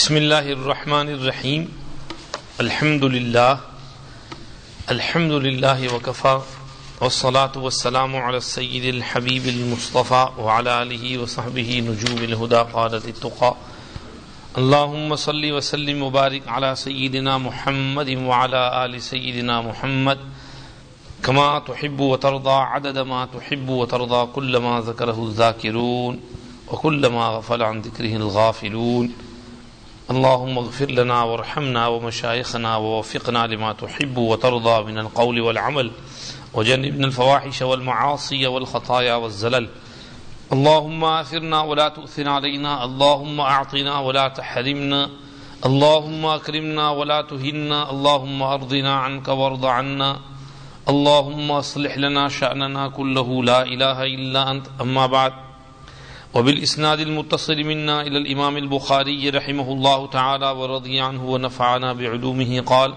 بسم اللہ الرحمن الرحیم۔ الحمد للہ الحمد للہ وکفا۔ والصلاة والسلام على السید الحبیب المصطفى وعلى آلہ وصحبہ نجوم الہدا قادت التقا اللہم صلی وسلم مبارک على سیدنا محمد وعلى آل سیدنا محمد۔ كما تحب وترضى عدد ما تحب وترضى كل ما ذكره الذاكرون وكل ما غفل عن ذكره الغافلون۔ اللهم اغفر لنا وارحمنا ومشايخنا ووفقنا لما تحب وترضى من القول والعمل وجنبنا الفواحش والمعاصي والخطايا والزلل. اللهم آثرنا ولا تؤثر علينا. اللهم أعطنا ولا تحرمنا. اللهم أكرمنا ولا تهنا. اللهم أرضنا عنك وارض عنا. اللهم اصلح لنا شأننا كله. لا إله إلا أنت. أما بعد. وبالإسناد المتصل منا إلى الإمام البخاري رحمه الله تعالى ورضي عنه ونفعنا بعلومه قال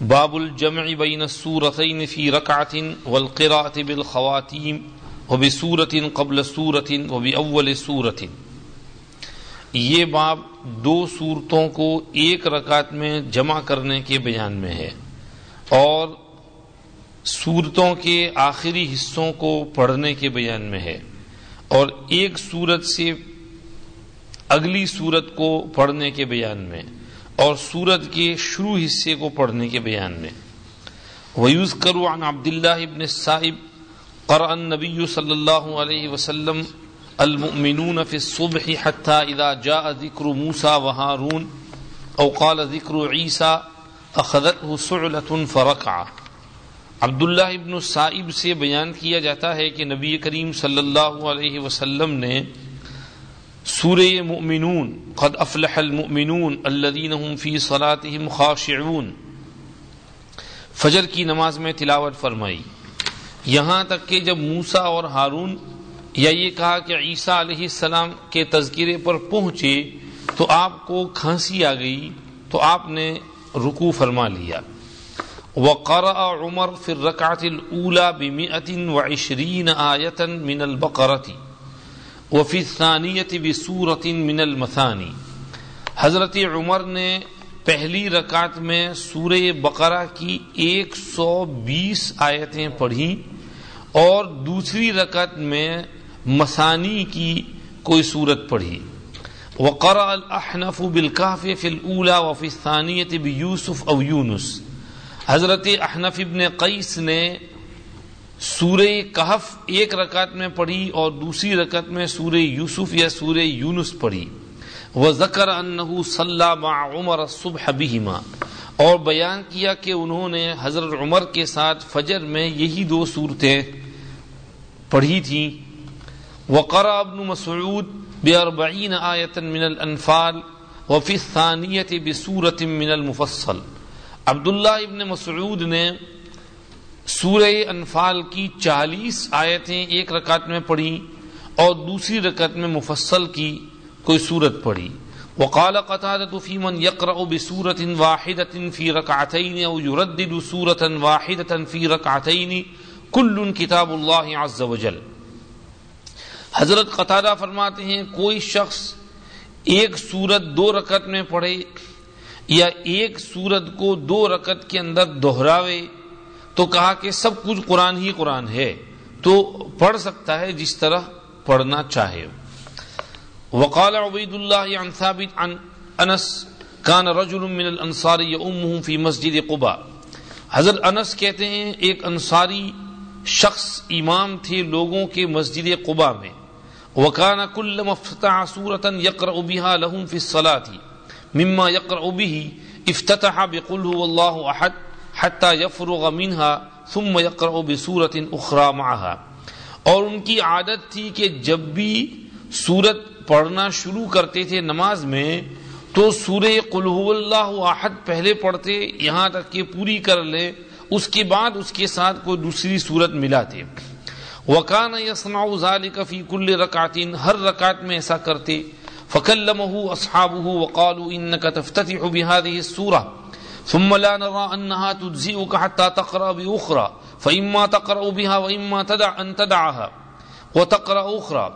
باب الجمع بين السورتين في ركعة والقراءة بالخواتيم وبسورة قبل سورة وبأول سورة. یہ باب دو صورتوں کو ایک رکعت میں جمع کرنے کے بیان میں ہے اور صورتوں کے آخری حصوں کو پڑھنے کے بیان میں ہے۔ اور ایک صورت سے اگلی صورت کو پڑھنے کے بیان میں اور سورت کے شروع حصے کو پڑھنے کے بیان میں۔ ویوز کرو عن عبداللہ ابن صاحب قرأ النبی صلی اللہ علیہ وسلم المؤمنون فی الصبح حتی اذا جاء ذکر موسیٰ وہارون او قال ذکر عیسیٰ اخذته سعلة فرکعہ عبداللہ ابن صاحب سے بیان کیا جاتا ہے کہ نبی کریم صلی اللہ علیہ وسلم نے سورہ مؤمنون، قد افلح المؤمنون الذین هم فی صلاتهم خاشعون۔ فجر کی نماز میں تلاوت فرمائی۔ یہاں تک کہ جب موسا اور ہارون یا یہ کہا کہ عیسیٰ علیہ السلام کے تذکرے پر پہنچے تو آپ کو کھانسی آ گئی تو آپ نے رکو فرما لیا۔ وقرأ عمر في الركعة الأولى بمئة وعشرين آية من البقرة، وفي الثانية بسورة من المثاني. حضرت عمر نے پہلی رکعت میں سورہ بقرہ کی ایک سو بیس آیتیں پڑھی، اور دوسری رکعت میں مسانی کی کوئی صورت پڑھی۔ وقرأ الأحنف بالكهف في الأولى وفي الثانية بيوسف أو يونس۔ حضرت احنف ابن قیس نے سورہ کہف ایک رکعت میں پڑھی اور دوسری رکعت میں سورہ یوسف یا سورہ یونس پڑھی۔ وہ ذکر انہو صلی مع عمر صبح بہما۔ اور بیان کیا کہ انہوں نے حضرت عمر کے ساتھ فجر میں یہی دو صورتیں پڑھی تھیں۔ وقرأ ابن مسعود بأربعین آیتا من الانفال وفی الثانیت بسورة من المفصل۔ عبداللہ ابن مسعود نے سورہ انفال کی چالیس آیتیں ایک رکعت میں پڑھی اور دوسری رکعت میں مفصل کی کوئی صورت پڑھی۔ وقال قتادة في من يقرأ بسورة واحدة في ركعتين أو يردد سورة واحدة في ركعتين كل كتاب الله عز وجل۔ حضرت قتادہ فرماتے ہیں، کوئی شخص ایک سورت دو رکعت میں پڑھے یا ایک سورت کو دو رکت کے اندر دہراوے تو کہا کہ سب کچھ قرآن ہی قرآن ہے، تو پڑھ سکتا ہے جس طرح پڑھنا چاہے۔ وقال عبید اللہ عن ثابت عن انس، کان رجل من الانصار یؤمهم فی مسجد قبا۔ حضرت انس کہتے ہیں، ایک انصاری شخص امام تھے لوگوں کے مسجد قبا میں۔ وکان کل مفتتح سورتا یقرأ بها لهم فی الصلاة۔ مما يقرأ به افتتح بقل هو الله احد حتى يفرغ منها ثم يقرأ بسورة اخرى معها اور ان کی عادت تھی کہ جب بھی سورت پڑھنا شروع کرتے تھے نماز میں تو سورہ قل هو اللہ احد پہلے پڑھتے، یہاں تک کہ پوری کر لے، اس کے بعد اس کے ساتھ کوئی دوسری سورت ملاتے وکان یسمع ذلك فی کل رکعت ہر رکعت میں ایسا کرتے۔ فكلمه أصحابه وقالوا إنك تفتتح بهذه السورة ثم لا نرى أنها تجزئك حتى تقرأ بأخرى، فإما تقرأ بها وإما تدع أن تدعها، وتقرأ أخرى۔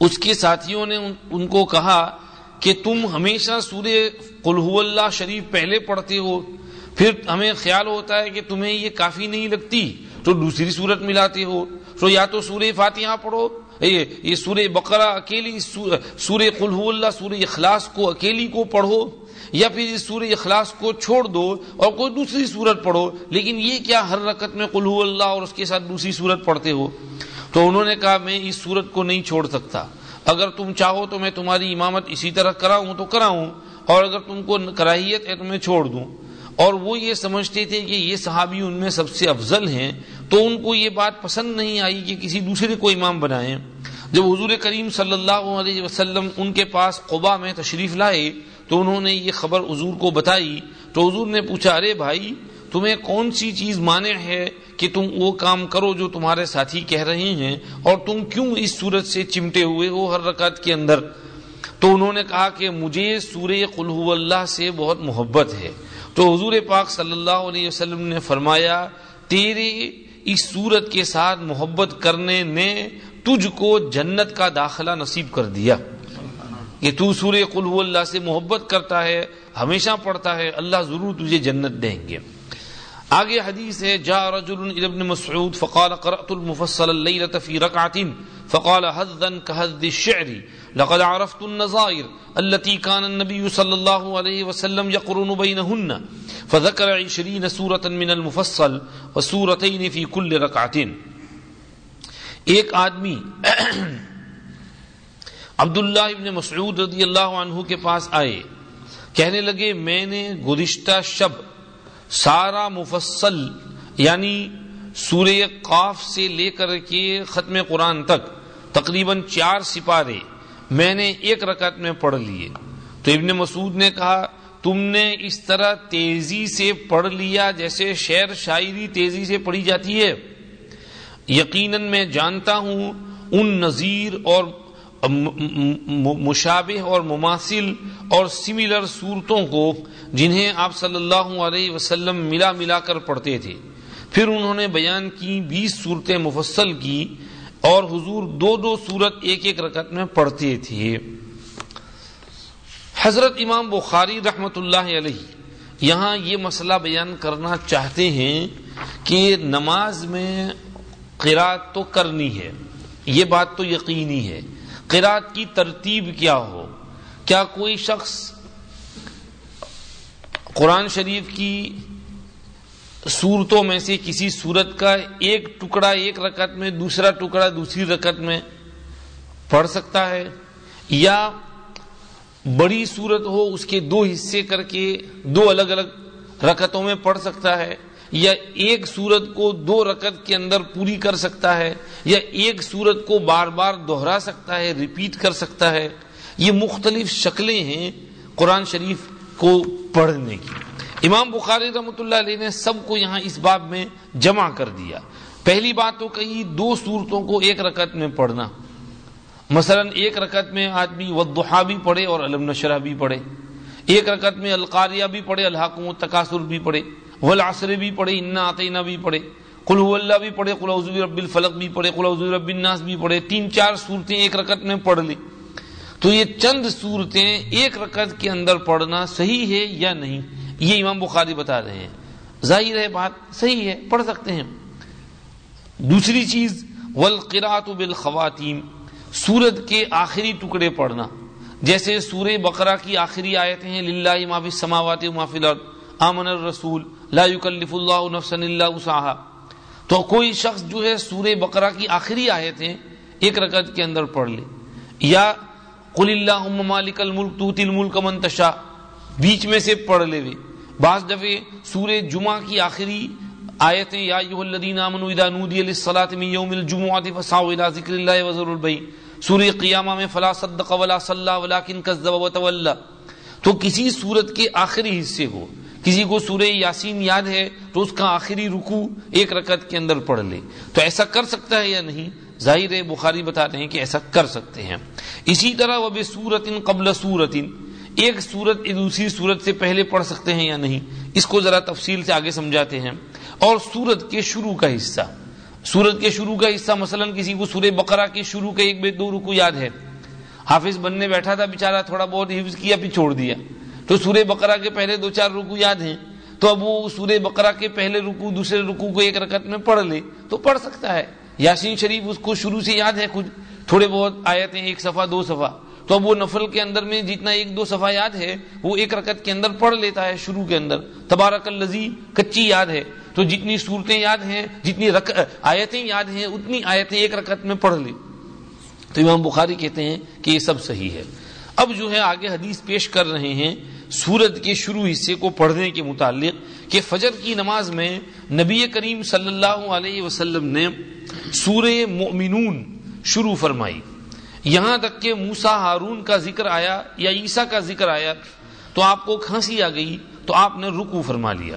اس کے ساتھیوں نے ان کو کہا کہ تم ہمیشہ سورہ قلح اللہ شریف پہلے پڑھتے ہو، پھر ہمیں خیال ہوتا ہے کہ تمہیں یہ کافی نہیں لگتی تو دوسری صورت ملاتے ہو۔ تو یا تو سورہ فاتحہ پڑھو یہ سورہ بقرہ اکیلی سورہ قلح اللہ، سورہ اخلاص کو اکیلی کو پڑھو، یا پھر اس سورہ اخلاص کو چھوڑ دو اور کوئی دوسری صورت پڑھو، لیکن یہ کیا ہر رکت میں قلح اللہ اور اس کے ساتھ دوسری صورت پڑھتے ہو؟ تو انہوں نے کہا، میں اس صورت کو نہیں چھوڑ سکتا۔ اگر تم چاہو تو میں تمہاری امامت اسی طرح کراؤں تو کراؤں، اور اگر تم کو کراہیت ہے تو میں چھوڑ دوں۔ اور وہ یہ سمجھتے تھے کہ یہ صحابی ان میں سب سے افضل ہیں۔ تو ان کو یہ بات پسند نہیں آئی کہ کسی دوسرے کو امام بنائیں۔ جب حضور کریم صلی اللہ علیہ وسلم ان کے پاس قبا میں تشریف لائے تو انہوں نے یہ خبر حضور کو بتائی۔ تو حضور نے پوچھا، ارے بھائی، تمہیں کون سی چیز مانے ہے کہ تم وہ کام کرو جو تمہارے ساتھی کہہ رہے ہیں اور تم کیوں اس صورت سے چمٹے ہوئے ہو ہر رکعت کے اندر؟ تو انہوں نے کہا کہ مجھے سورہ قلح اللہ سے بہت محبت ہے۔ تو حضور پاک صلی اللہ علیہ وسلم نے فرمایا، تیرے اس صورت کے ساتھ محبت کرنے نے تجھ کو جنت کا داخلہ نصیب کر دیا۔ کہ تو سورہ قلو اللہ سے محبت کرتا ہے، ہمیشہ پڑھتا ہے، اللہ ضرور تجھے جنت دیں گے۔ آگے حدیث ہے جا رجل ابن مسعود فقال قرأت المفصل الليلة في ركعة فقال حظا كهذ الشعر، لقد عرفت النظائر التي كان النبي صلى الله عليه وسلم يقرن بينهن، فذكر عشرين سورة من المفصل وسورتين في كل ركعة. ایک آدمی عبداللہ ابن مسعود رضی اللہ عنہ کے پاس آئے، کہنے لگے، میں نے گزشتہ شب سارا مفصل یعنی سورہ قاف سے لے کر کے ختم قرآن تک تقریباً چار سپارے میں نے ایک رکعت میں پڑھ لیے۔ تو ابن مسعود نے کہا، تم نے اس طرح تیزی سے پڑھ لیا جیسے شعر شاعری تیزی سے پڑھی جاتی ہے۔ یقیناً میں جانتا ہوں ان نظیر اور مشابہ اور مماثل اور سملر صورتوں کو جنہیں آپ صلی اللہ علیہ وسلم ملا ملا کر پڑھتے تھے۔ پھر انہوں نے بیان کی بیس صورتیں مفصل کی۔ اور حضور دو دو صورت ایک ایک رکعت میں پڑھتے تھے۔ حضرت امام بخاری رحمت اللہ علیہ یہاں یہ مسئلہ بیان کرنا چاہتے ہیں کہ نماز میں قرات تو کرنی ہے، یہ بات تو یقینی ہے۔ قرات کی ترتیب کیا ہو؟ کیا کوئی شخص قرآن شریف کی صورتوں میں سے کسی صورت کا ایک ٹکڑا ایک رکعت میں، دوسرا ٹکڑا دوسری رکعت میں پڑھ سکتا ہے، یا بڑی صورت ہو اس کے دو حصے کر کے دو الگ الگ رکعتوں میں پڑھ سکتا ہے، یا ایک سورت کو دو رکت کے اندر پوری کر سکتا ہے، یا ایک سورت کو بار بار دوہرا سکتا ہے ریپیٹ کر سکتا ہے۔ یہ مختلف شکلیں ہیں قرآن شریف کو پڑھنے کی۔ امام بخاری رحمۃ اللہ علیہ نے سب کو یہاں اس باب میں جمع کر دیا۔ پہلی بات تو کہی دو صورتوں کو ایک رکعت میں پڑھنا۔ مثلا ایک رکعت میں آدمی ودحا بھی پڑھے اور علم نشرہ بھی پڑھے۔ ایک رکعت میں القاریہ بھی پڑھے، الحاکم تقاصر بھی پڑھے۔ والعصر بھی پڑھے، انا آتینا بھی پڑھے۔ قل هو اللہ بھی پڑھے، قل اعوذ برب الفلق بھی پڑھے، قل اعوذ برب الناس بھی پڑھے۔ تین چار صورتیں ایک رکعت میں پڑھ لی۔ تو یہ چند صورتیں ایک رکعت کے اندر پڑھنا صحیح ہے یا نہیں؟ یہ امام بخاری بتا رہے ہیں۔ ظاہر ہے بات صحیح ہے، پڑھ سکتے ہیں۔ دوسری چیز والقراءت بالخواتیم سورت کے آخری ٹکڑے پڑھنا۔ جیسے سورہ بقرہ کی آخری آیتیں ہیں، للہ ما فی السماوات الارض، آمن الرسول، لا يكلف اللہ نفسا الا وسعها تو کوئی شخص جو ہے سورہ بقرہ کی آخری آیتیں ایک رکعت کے اندر پڑھ لے۔ یا قل اللہم مالک الملک توتی الملک من تشاء۔ بیچ میں سے پڑھ لے وے۔ بعض دفعے سورہ جمعہ کی آخری آیتیں، یا ایھا الذین آمنوا اذا نودی للصلاة من یوم الجمعہ فسعوا الى ذکر اللہ وذروا البیع سورہ قیامہ میں فلا صدق ولا صلى ولكن كذب وتولى تو کسی صورت کے آخری حصے کو، کسی کو سورہ یاسین یاد ہے تو اس کا آخری رکو ایک رکعت کے اندر پڑھ لے۔ تو ایسا کر سکتا ہے یا نہیں؟ ظاہر ہے بخاری بتا رہے ہیں کہ ایسا کر سکتے ہیں۔ اسی طرح وہ بے سورت قبل سورت ایک سورت دوسری سورت سے پہلے پڑھ سکتے ہیں یا نہیں؟ اس کو ذرا تفصیل سے آگے سمجھاتے ہیں۔ اور سورت کے شروع کا حصہ۔ سورت کے شروع کا حصہ مثلا کسی کو سورہ بقرہ کے شروع کے ایک بے دو رکو یاد ہے۔ حافظ بننے بیٹھا تھا بےچارا تھوڑا بہت حفظ کیا، پھر چھوڑ دیا۔ تو سورہ بقرہ کے پہلے دو چار رکو یاد ہیں۔ تو اب وہ سورہ بقرہ کے پہلے رکو، دوسرے رکو کو ایک رکعت میں پڑھ لے تو پڑھ سکتا ہے۔ یاسین شریف اس کو شروع سے یاد ہے کچھ۔ تھوڑے بہت آیتیں، ایک صفحہ، دو صفحہ۔ تو اب وہ نفل کے اندر میں جتنا ایک دو صفحہ یاد ہے، وہ ایک رکعت کے اندر پڑھ لیتا ہے شروع کے اندر۔ تبارک الزی کچی یاد ہے۔ تو جتنی صورتیں یاد ہیں، جتنی رک... آیتیں یاد ہیں، اتنی آیتیں ایک رکعت میں پڑھ لی تو امام بخاری کہتے ہیں کہ یہ سب صحیح ہے۔ اب جو ہے آگے حدیث پیش کر رہے ہیں سورت کے شروع حصے کو پڑھنے کے متعلق کہ فجر کی نماز میں نبی کریم صلی اللہ علیہ وسلم نے سورہ مؤمنون شروع فرمائی۔ یہاں تک کہ موسا ہارون کا ذکر آیا یا عیسیٰ کا ذکر آیا تو آپ کو کھانسی آ گئی تو آپ نے رکو فرما لیا۔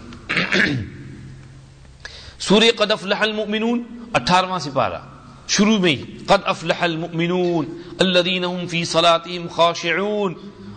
سورہ قد افلح المؤمنون، اٹھارواں سپارہ۔ شروع میں ہی، قد افلح المؤمنون الذين هم في صلاتهم خاشعون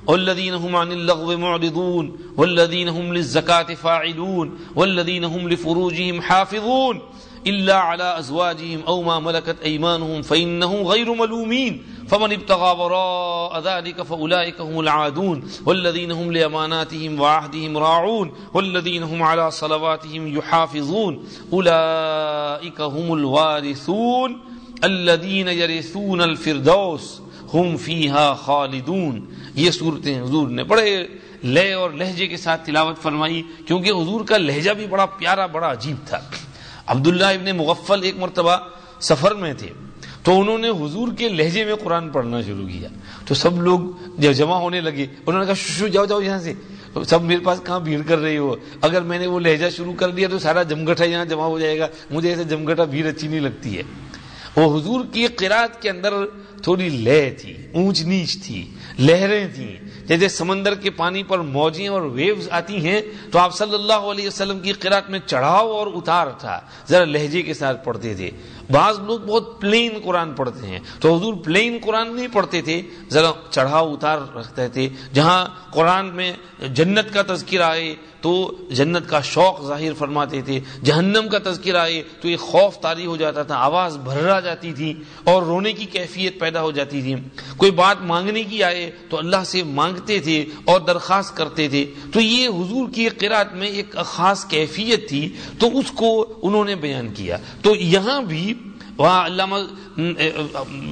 والذين هم عن اللغو معرضون والذين هم للزكاة فاعلون والذين هم لفروجهم حافظون۔ إلا على أزواجهم أو ما ملكت أيمانهم فإنهم غير ملومين. فمن ابتغى وراء ذلك فأولئك هم العادون. والذين هم لأماناتهم وعهدهم راعون. والذين هم على صلواتهم يحافظون. أولئك هم الوارثون. الذين يرثون الفردوس هم فيها خالدون. یہ صورتیں حضور نے بڑے لے اور لہجے کے ساتھ تلاوت فرمائی، کیونکہ حضور کا لہجہ بھی بڑا پیارا، بڑا عجیب تھا۔ عبداللہ ابن مغفل ایک مرتبہ سفر میں تھے تو انہوں نے حضور کے لہجے میں قرآن پڑھنا شروع کیا تو سب لوگ جب جمع ہونے لگے انہوں نے کہا، شو جاؤ جاؤ یہاں سے۔ سب میرے پاس کہاں بھیڑ کر رہی ہو؟ اگر میں نے وہ لہجہ شروع کر دیا تو سارا جمگٹا یہاں جمع ہو جائے گا۔ مجھے ایسے جمگٹا بھیڑ اچھی نہیں لگتی ہے۔ وہ حضور کی قرآت کے اندر تھوڑی لہ تھی، اونچ نیچ تھی۔ لہریں تھیں۔ جیسے سمندر کے پانی پر موجیں اور ویوز آتی ہیں، تو آپ صلی اللہ علیہ وسلم کی قرآت میں چڑھاؤ اور اتار تھا۔ ذرا لہجے کے ساتھ پڑھتے تھے۔ بعض لوگ بہت پلین قرآن پڑھتے ہیں۔ تو حضور پلین قرآن نہیں پڑھتے تھے، ذرا چڑھاؤ اتار رکھتے تھے۔ جہاں قرآن میں جنت کا تذکر آئے، تو جنت کا شوق ظاہر فرماتے تھے۔ جہنم کا تذکر آئے، تو ایک خوف تاری ہو جاتا تھا، آواز بھرا جاتی تھی اور رونے کی کیفیت پیدا ہو جاتی تھی۔ کوئی بات مانگنے کی آئے، تو اللہ سے مانگتے تھے اور درخواست کرتے تھے۔ تو یہ حضور کی قرآت میں ایک خاص کیفیت تھی، تو اس کو انہوں نے بیان کیا۔ تو یہاں بھی علامہ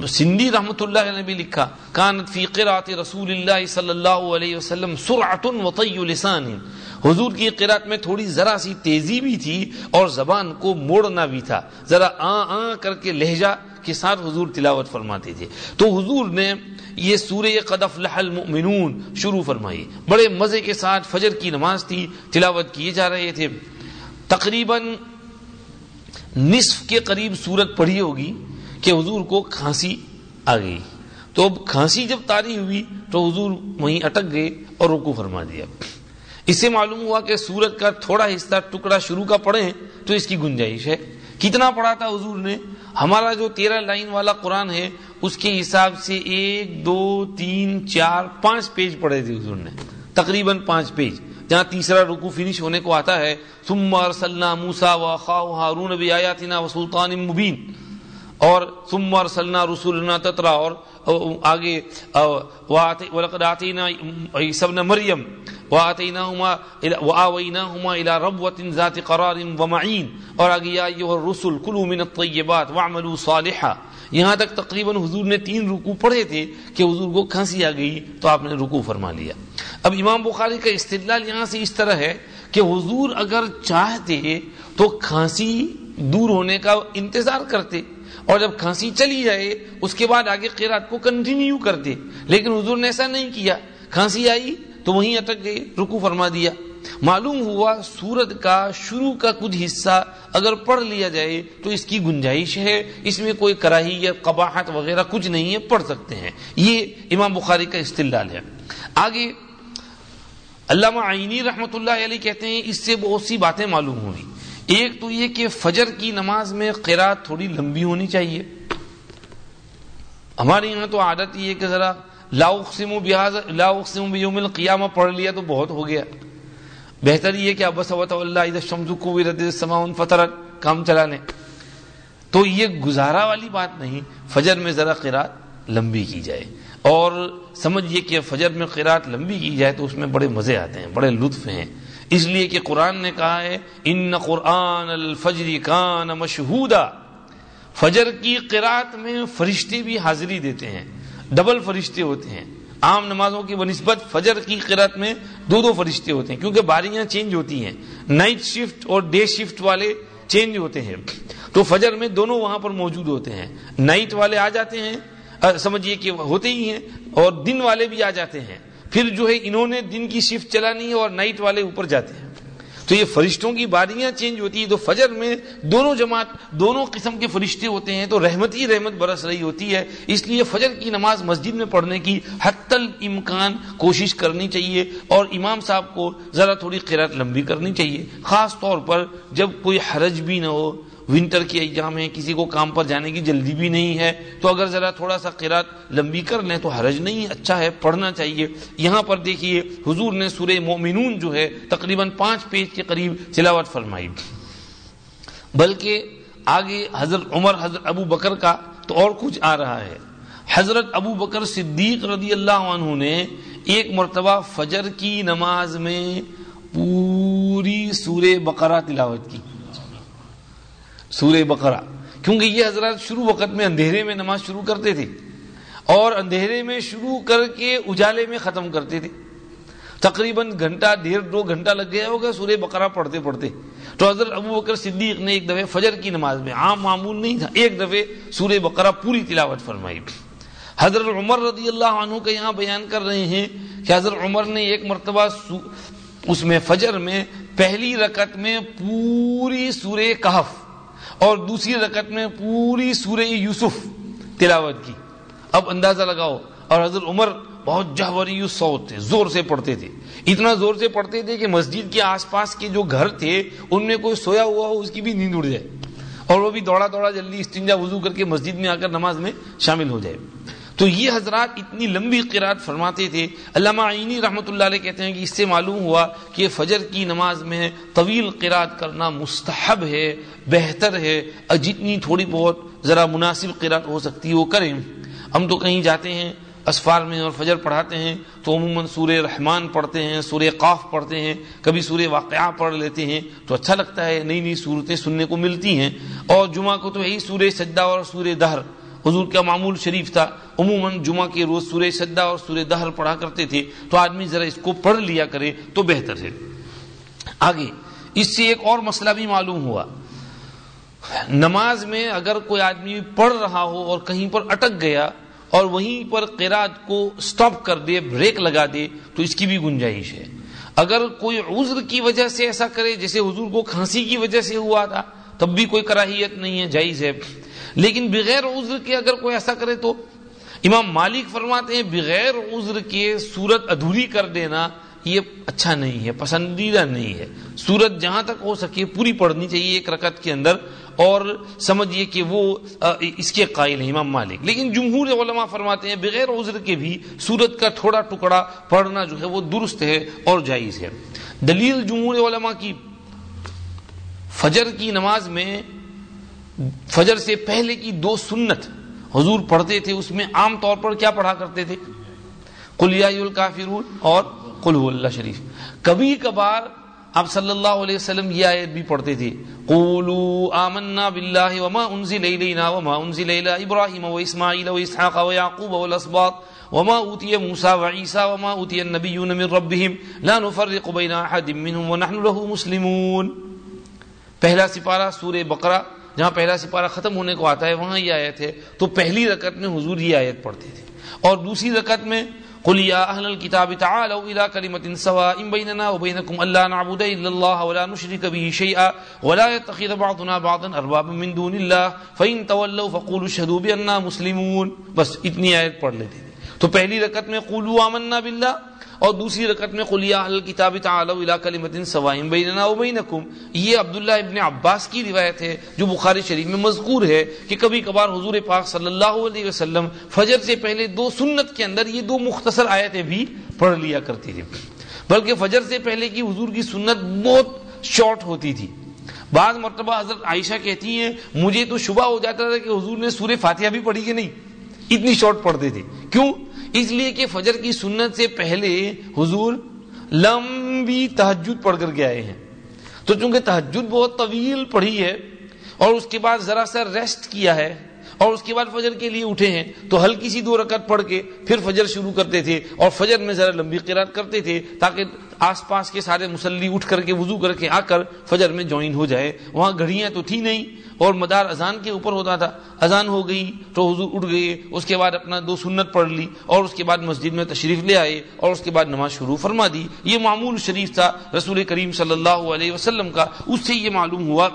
سندھی رحمۃ اللہ نے بھی لکھا، کانت فی قرات رسول اللہ صلی اللہ علیہ وسلم سرعت وطی لسان. حضور کی قرات میں تھوڑی ذرا سی تیزی بھی تھی اور زبان کو موڑنا بھی تھا، ذرا آ آ کر کے لہجہ کے ساتھ حضور تلاوت فرماتے تھے۔ تو حضور نے یہ سورہ قد افلح المؤمنون شروع فرمائی۔ بڑے مزے کے ساتھ فجر کی نماز تھی، تلاوت کیے جا رہے تھے۔ تقریباً نصف کے قریب صورت پڑھی ہوگی کہ حضور کو کھانسی آ گئی۔ تو اب کھانسی جب تاری ہوئی تو حضور وہیں اٹک گئے اور رکو فرما دیا۔ اس سے معلوم ہوا کہ سورت کا تھوڑا حصہ ٹکڑا شروع کا پڑھیں تو اس کی گنجائش ہے۔ کتنا پڑھا تھا حضور نے؟ ہمارا جو تیرہ لائن والا قرآن ہے، اس کے حساب سے ایک، دو، تین، چار، پانچ پیج پڑھے تھے حضور نے۔ تقریباً پانچ پیج۔ جہاں تیسرا رکو فنش ہونے کو آتا ہے، ثم ارسلنا موسا و خاؤ ہارون بھی بیاتنا و سلطان مبین اور ثم ارسلنا رسولنا تترا اور آگے ولقد آتینا عیسی ابن مریم وآتیناهما وآویناهما الى ربوة ذات قرار ومعین اور آگے یا ایھا الرسل، کلوا من الطیبات واعملوا صالحا۔ یہاں تک تقریباً حضور نے تین رکو پڑھے تھے کہ حضور کو کھانسی آ گئی تو آپ نے رکو فرما لیا۔ اب امام بخاری کا استدلال یہاں سے اس طرح ہے کہ حضور اگر چاہتے تو کھانسی دور ہونے کا انتظار کرتے اور جب کھانسی چلی جائے اس کے بعد آگے قیرات کو کنٹینیو کرتے لیکن حضور نے ایسا نہیں کیا کھانسی آئی تو وہیں اٹک گئے رکو فرما دیا۔ معلوم ہوا سورت کا شروع کا کچھ حصہ اگر پڑھ لیا جائے تو اس کی گنجائش ہے۔ اس میں کوئی کراہی یا قباحت وغیرہ کچھ نہیں ہے، پڑھ سکتے ہیں۔ یہ امام بخاری کا استدلال ہے۔ آگے علامہ عینی رحمت اللہ علیہ کہتے ہیں، اس سے بہت سی باتیں معلوم ہوئی ایک تو یہ کہ فجر کی نماز میں قرات تھوڑی لمبی ہونی چاہیے۔ ہمارے یہاں تو عادت یہ کہ ذرا لا اقسم لا اقسم بیوم القیامہ پڑھ لیا تو بہت ہو گیا۔ بہتر یہ کہ ابس اللہ اذا الشمس کوورت السماء فطرت کام چلا لیں۔ تو یہ گزارا والی بات نہیں، فجر میں ذرا قرات لمبی کی جائے۔ اور سمجھیے کہ فجر میں قرات لمبی کی جائے تو اس میں بڑے مزے آتے ہیں، بڑے لطف ہیں۔ اس لیے کہ قرآن نے کہا ہے، ان قرآن الفجری کان مشہودا فجر کی قرات میں فرشتے بھی حاضری دیتے ہیں، ڈبل فرشتے ہوتے ہیں۔ عام نمازوں کی بنسبت فجر کی قرت میں دو دو فرشتے ہوتے ہیں، کیونکہ باریاں چینج ہوتی ہیں۔ نائٹ شفٹ اور ڈے شفٹ والے چینج ہوتے ہیں۔ تو فجر میں دونوں وہاں پر موجود ہوتے ہیں۔ نائٹ والے آ جاتے ہیں سمجھیے کہ ہوتے ہی ہیں اور دن والے بھی آ جاتے ہیں۔ پھر جو ہے انہوں نے دن کی شفٹ چلانی ہے اور نائٹ والے اوپر جاتے ہیں۔ تو یہ فرشتوں کی باریاں چینج ہوتی ہیں۔ تو فجر میں دونوں جماعت، دونوں قسم کے فرشتے ہوتے ہیں۔ تو رحمت ہی رحمت برس رہی ہوتی ہے۔ اس لیے فجر کی نماز مسجد میں پڑھنے کی حت الامکان کوشش کرنی چاہیے اور امام صاحب کو ذرا تھوڑی قرت لمبی کرنی چاہیے۔ خاص طور پر جب کوئی حرج بھی نہ ہو ونٹر کے ایام ہے کسی کو کام پر جانے کی جلدی بھی نہیں ہے، تو اگر ذرا تھوڑا سا قرات لمبی کر لیں تو حرج نہیں اچھا ہے، پڑھنا چاہیے۔ یہاں پر دیکھیے، حضور نے سورہ مومنون جو ہے، تقریباً پانچ پیج کے قریب تلاوت فرمائی۔ بلکہ آگے حضرت عمر، حضرت ابو بکر کا تو اور کچھ آ رہا ہے۔ حضرت ابو بکر صدیق رضی اللہ عنہ نے ایک مرتبہ فجر کی نماز میں پوری سورہ بقرہ تلاوت کی۔ سورہ بقرہ، کیونکہ یہ حضرات شروع وقت میں اندھیرے میں نماز شروع کرتے تھے، اور اندھیرے میں شروع کر کے اجالے میں ختم کرتے تھے۔ تقریباً گھنٹہ، ڈیڑھ، دو گھنٹہ لگ گیا ہوگا سورہ بقرہ پڑھتے پڑھتے۔ تو حضرت ابو بکر صدیق نے ایک دفعہ فجر کی نماز میں، عام معمول نہیں تھا، ایک دفعہ سورہ بقرہ پوری تلاوت فرمائی۔ حضرت عمر رضی اللہ عنہ کا یہاں بیان کر رہے ہیں کہ حضرت عمر نے ایک مرتبہ اس میں فجر میں پہلی رکعت میں پوری سورہ کہف اور دوسری رکعت میں پوری سورہ یوسف تلاوت کی۔ اب اندازہ لگاؤ۔ اور حضرت عمر بہت جہوری سوت تھے، زور سے پڑھتے تھے۔ اتنا زور سے پڑھتے تھے کہ مسجد کے آس پاس کے جو گھر تھے، ان میں کوئی سویا ہوا ہو، اس کی بھی نیند اڑ جائے۔ اور وہ بھی دوڑا دوڑا جلدی استنجا وضو کر کے مسجد میں آ کر نماز میں شامل ہو جائے۔ تو یہ حضرات اتنی لمبی قرآن فرماتے تھے۔ علامہ عینی رحمۃ اللہ علیہ کہتے ہیں کہ اس سے معلوم ہوا کہ فجر کی نماز میں طویل قرآن کرنا مستحب ہے، بہتر ہے، اور جتنی تھوڑی بہت ذرا مناسب قرآن ہو سکتی ہے وہ کریں۔ ہم تو کہیں جاتے ہیں، اسفار میں اور فجر پڑھاتے ہیں تو عموماً سورہ رحمان پڑھتے ہیں، سورہ قاف پڑھتے ہیں، کبھی سورہ واقعہ پڑھ لیتے ہیں۔ تو اچھا لگتا ہے، نئی نئی صورتیں سننے کو ملتی ہیں۔ اور جمعہ کو تو یہی سورہ سجدہ اور سورہ دہر۔ حضور کا معمول شریف تھا۔ عموماً جمعہ کے روز سورہ سدا اور سورہ دہر پڑھا کرتے تھے، تو آدمی ذرا اس کو پڑھ لیا کرے تو بہتر ہے۔ آگے، اس سے ایک اور مسئلہ بھی معلوم ہوا۔ نماز میں اگر کوئی آدمی پڑھ رہا ہو اور کہیں پر اٹک گیا اور وہیں پر قیرات کو سٹاپ کر دے بریک لگا دے، تو اس کی بھی گنجائش ہے۔ اگر کوئی عذر کی وجہ سے ایسا کرے جیسے حضور کو کھانسی کی وجہ سے ہوا تھا، تب بھی کوئی کراہیت نہیں ہے، جائز ہے۔ لیکن بغیر عذر کے اگر کوئی ایسا کرے تو امام مالک فرماتے ہیں بغیر عذر کے صورت ادھوری کر دینا یہ اچھا نہیں ہے، پسندیدہ نہیں ہے۔ صورت جہاں تک ہو سکے پوری پڑھنی چاہیے ایک رکعت کے اندر اور سمجھیے کہ وہ اس کے قائل ہیں امام مالک۔ لیکن جمہور علماء فرماتے ہیں بغیر عذر کے بھی سورت کا تھوڑا ٹکڑا پڑھنا جو ہے وہ درست ہے اور جائز ہے۔ دلیل جمہور علماء کی فجر کی نماز میں فجر سے پہلے کی دو سنت حضور پڑھتے تھے، اس میں عام طور پر کیا پڑھا کرتے تھے؟ کلیا الکافرون اور قلو اللہ شریف۔ کبھی کبھار آپ صلی اللہ علیہ وسلم یہ آیت بھی پڑھتے تھے قولو آمنا باللہ وما انزل الینا وما انزل الی ابراہیم و اسماعیل و اسحاق و یعقوب و الاسباط وما اوتی موسیٰ و عیسیٰ وما اوتی النبیون من ربهم لا نفرق بین احد منهم ونحن له مسلمون۔ پہلا سپارہ سورہ بقرہ جہاں پہلا سپارہ ختم ہونے کو آتا ہے، وہاں یہ آیت ہے۔ تو پہلی رکعت میں حضور یہ آیت پڑھتے تھے۔ اور دوسری رکعت میں قل يا اهل الكتاب تعالوا الى كلمه سواء بيننا وبينكم الا نعبد الا الله ولا نشرك به شيئا ولا يتخذ بعضنا بعضا اربابا من دون الله فان تولوا فقولوا اشهدوا باننا مسلمون۔ بس اتنی ایت پڑھ لیتے تھے۔ تو پہلی رکعت میں قولوا آمنا بالله اور دوسری رکعت میں قلیا کتاب سوائم بیننا و بینکم، یہ عبداللہ ابن عباس کی روایت ہے، جو بخاری شریف میں مذکور ہے کہ کبھی کبھار حضور پاک صلی اللہ علیہ وسلم فجر سے پہلے دو سنت کے اندر یہ دو مختصر آیتیں بھی پڑھ لیا کرتی تھی بلکہ فجر سے پہلے کی حضور کی سنت بہت شارٹ ہوتی تھی۔ بعض مرتبہ حضرت عائشہ کہتی ہیں، مجھے تو شبہ ہو جاتا تھا کہ حضور نے سورہ فاتحہ بھی پڑھی کہ نہیں؟ اتنی شارٹ پڑھتے تھے۔ کیوں؟ اس لیے کہ فجر کی سنت سے پہلے حضور لمبی تحجد پڑھ کر کے آئے ہیں۔ تو چونکہ تحجد بہت طویل پڑھی ہے اور اس کے بعد ذرا سا ریسٹ کیا ہے اور اس کے بعد فجر کے لیے اٹھے ہیں، تو ہلکی سی دو رکعت پڑھ کے پھر فجر شروع کرتے تھے اور فجر میں ذرا لمبی قرات کرتے تھے تاکہ آس پاس کے سارے مسلی اٹھ کر کے وضو کر کے آ کر فجر میں جوائن ہو جائے۔ وہاں گھڑیاں تو تھی نہیں اور مدار اذان کے اوپر ہوتا تھا۔ اذان ہو گئی تو حضور اٹھ گئے، اس کے بعد اپنا دو سنت پڑھ لی اور اس کے بعد مسجد میں تشریف لے آئے اور اس کے بعد نماز شروع فرما دی۔ یہ معمول شریف تھا رسول کریم صلی اللہ علیہ وسلم کا، اس سے یہ معلوم ہوا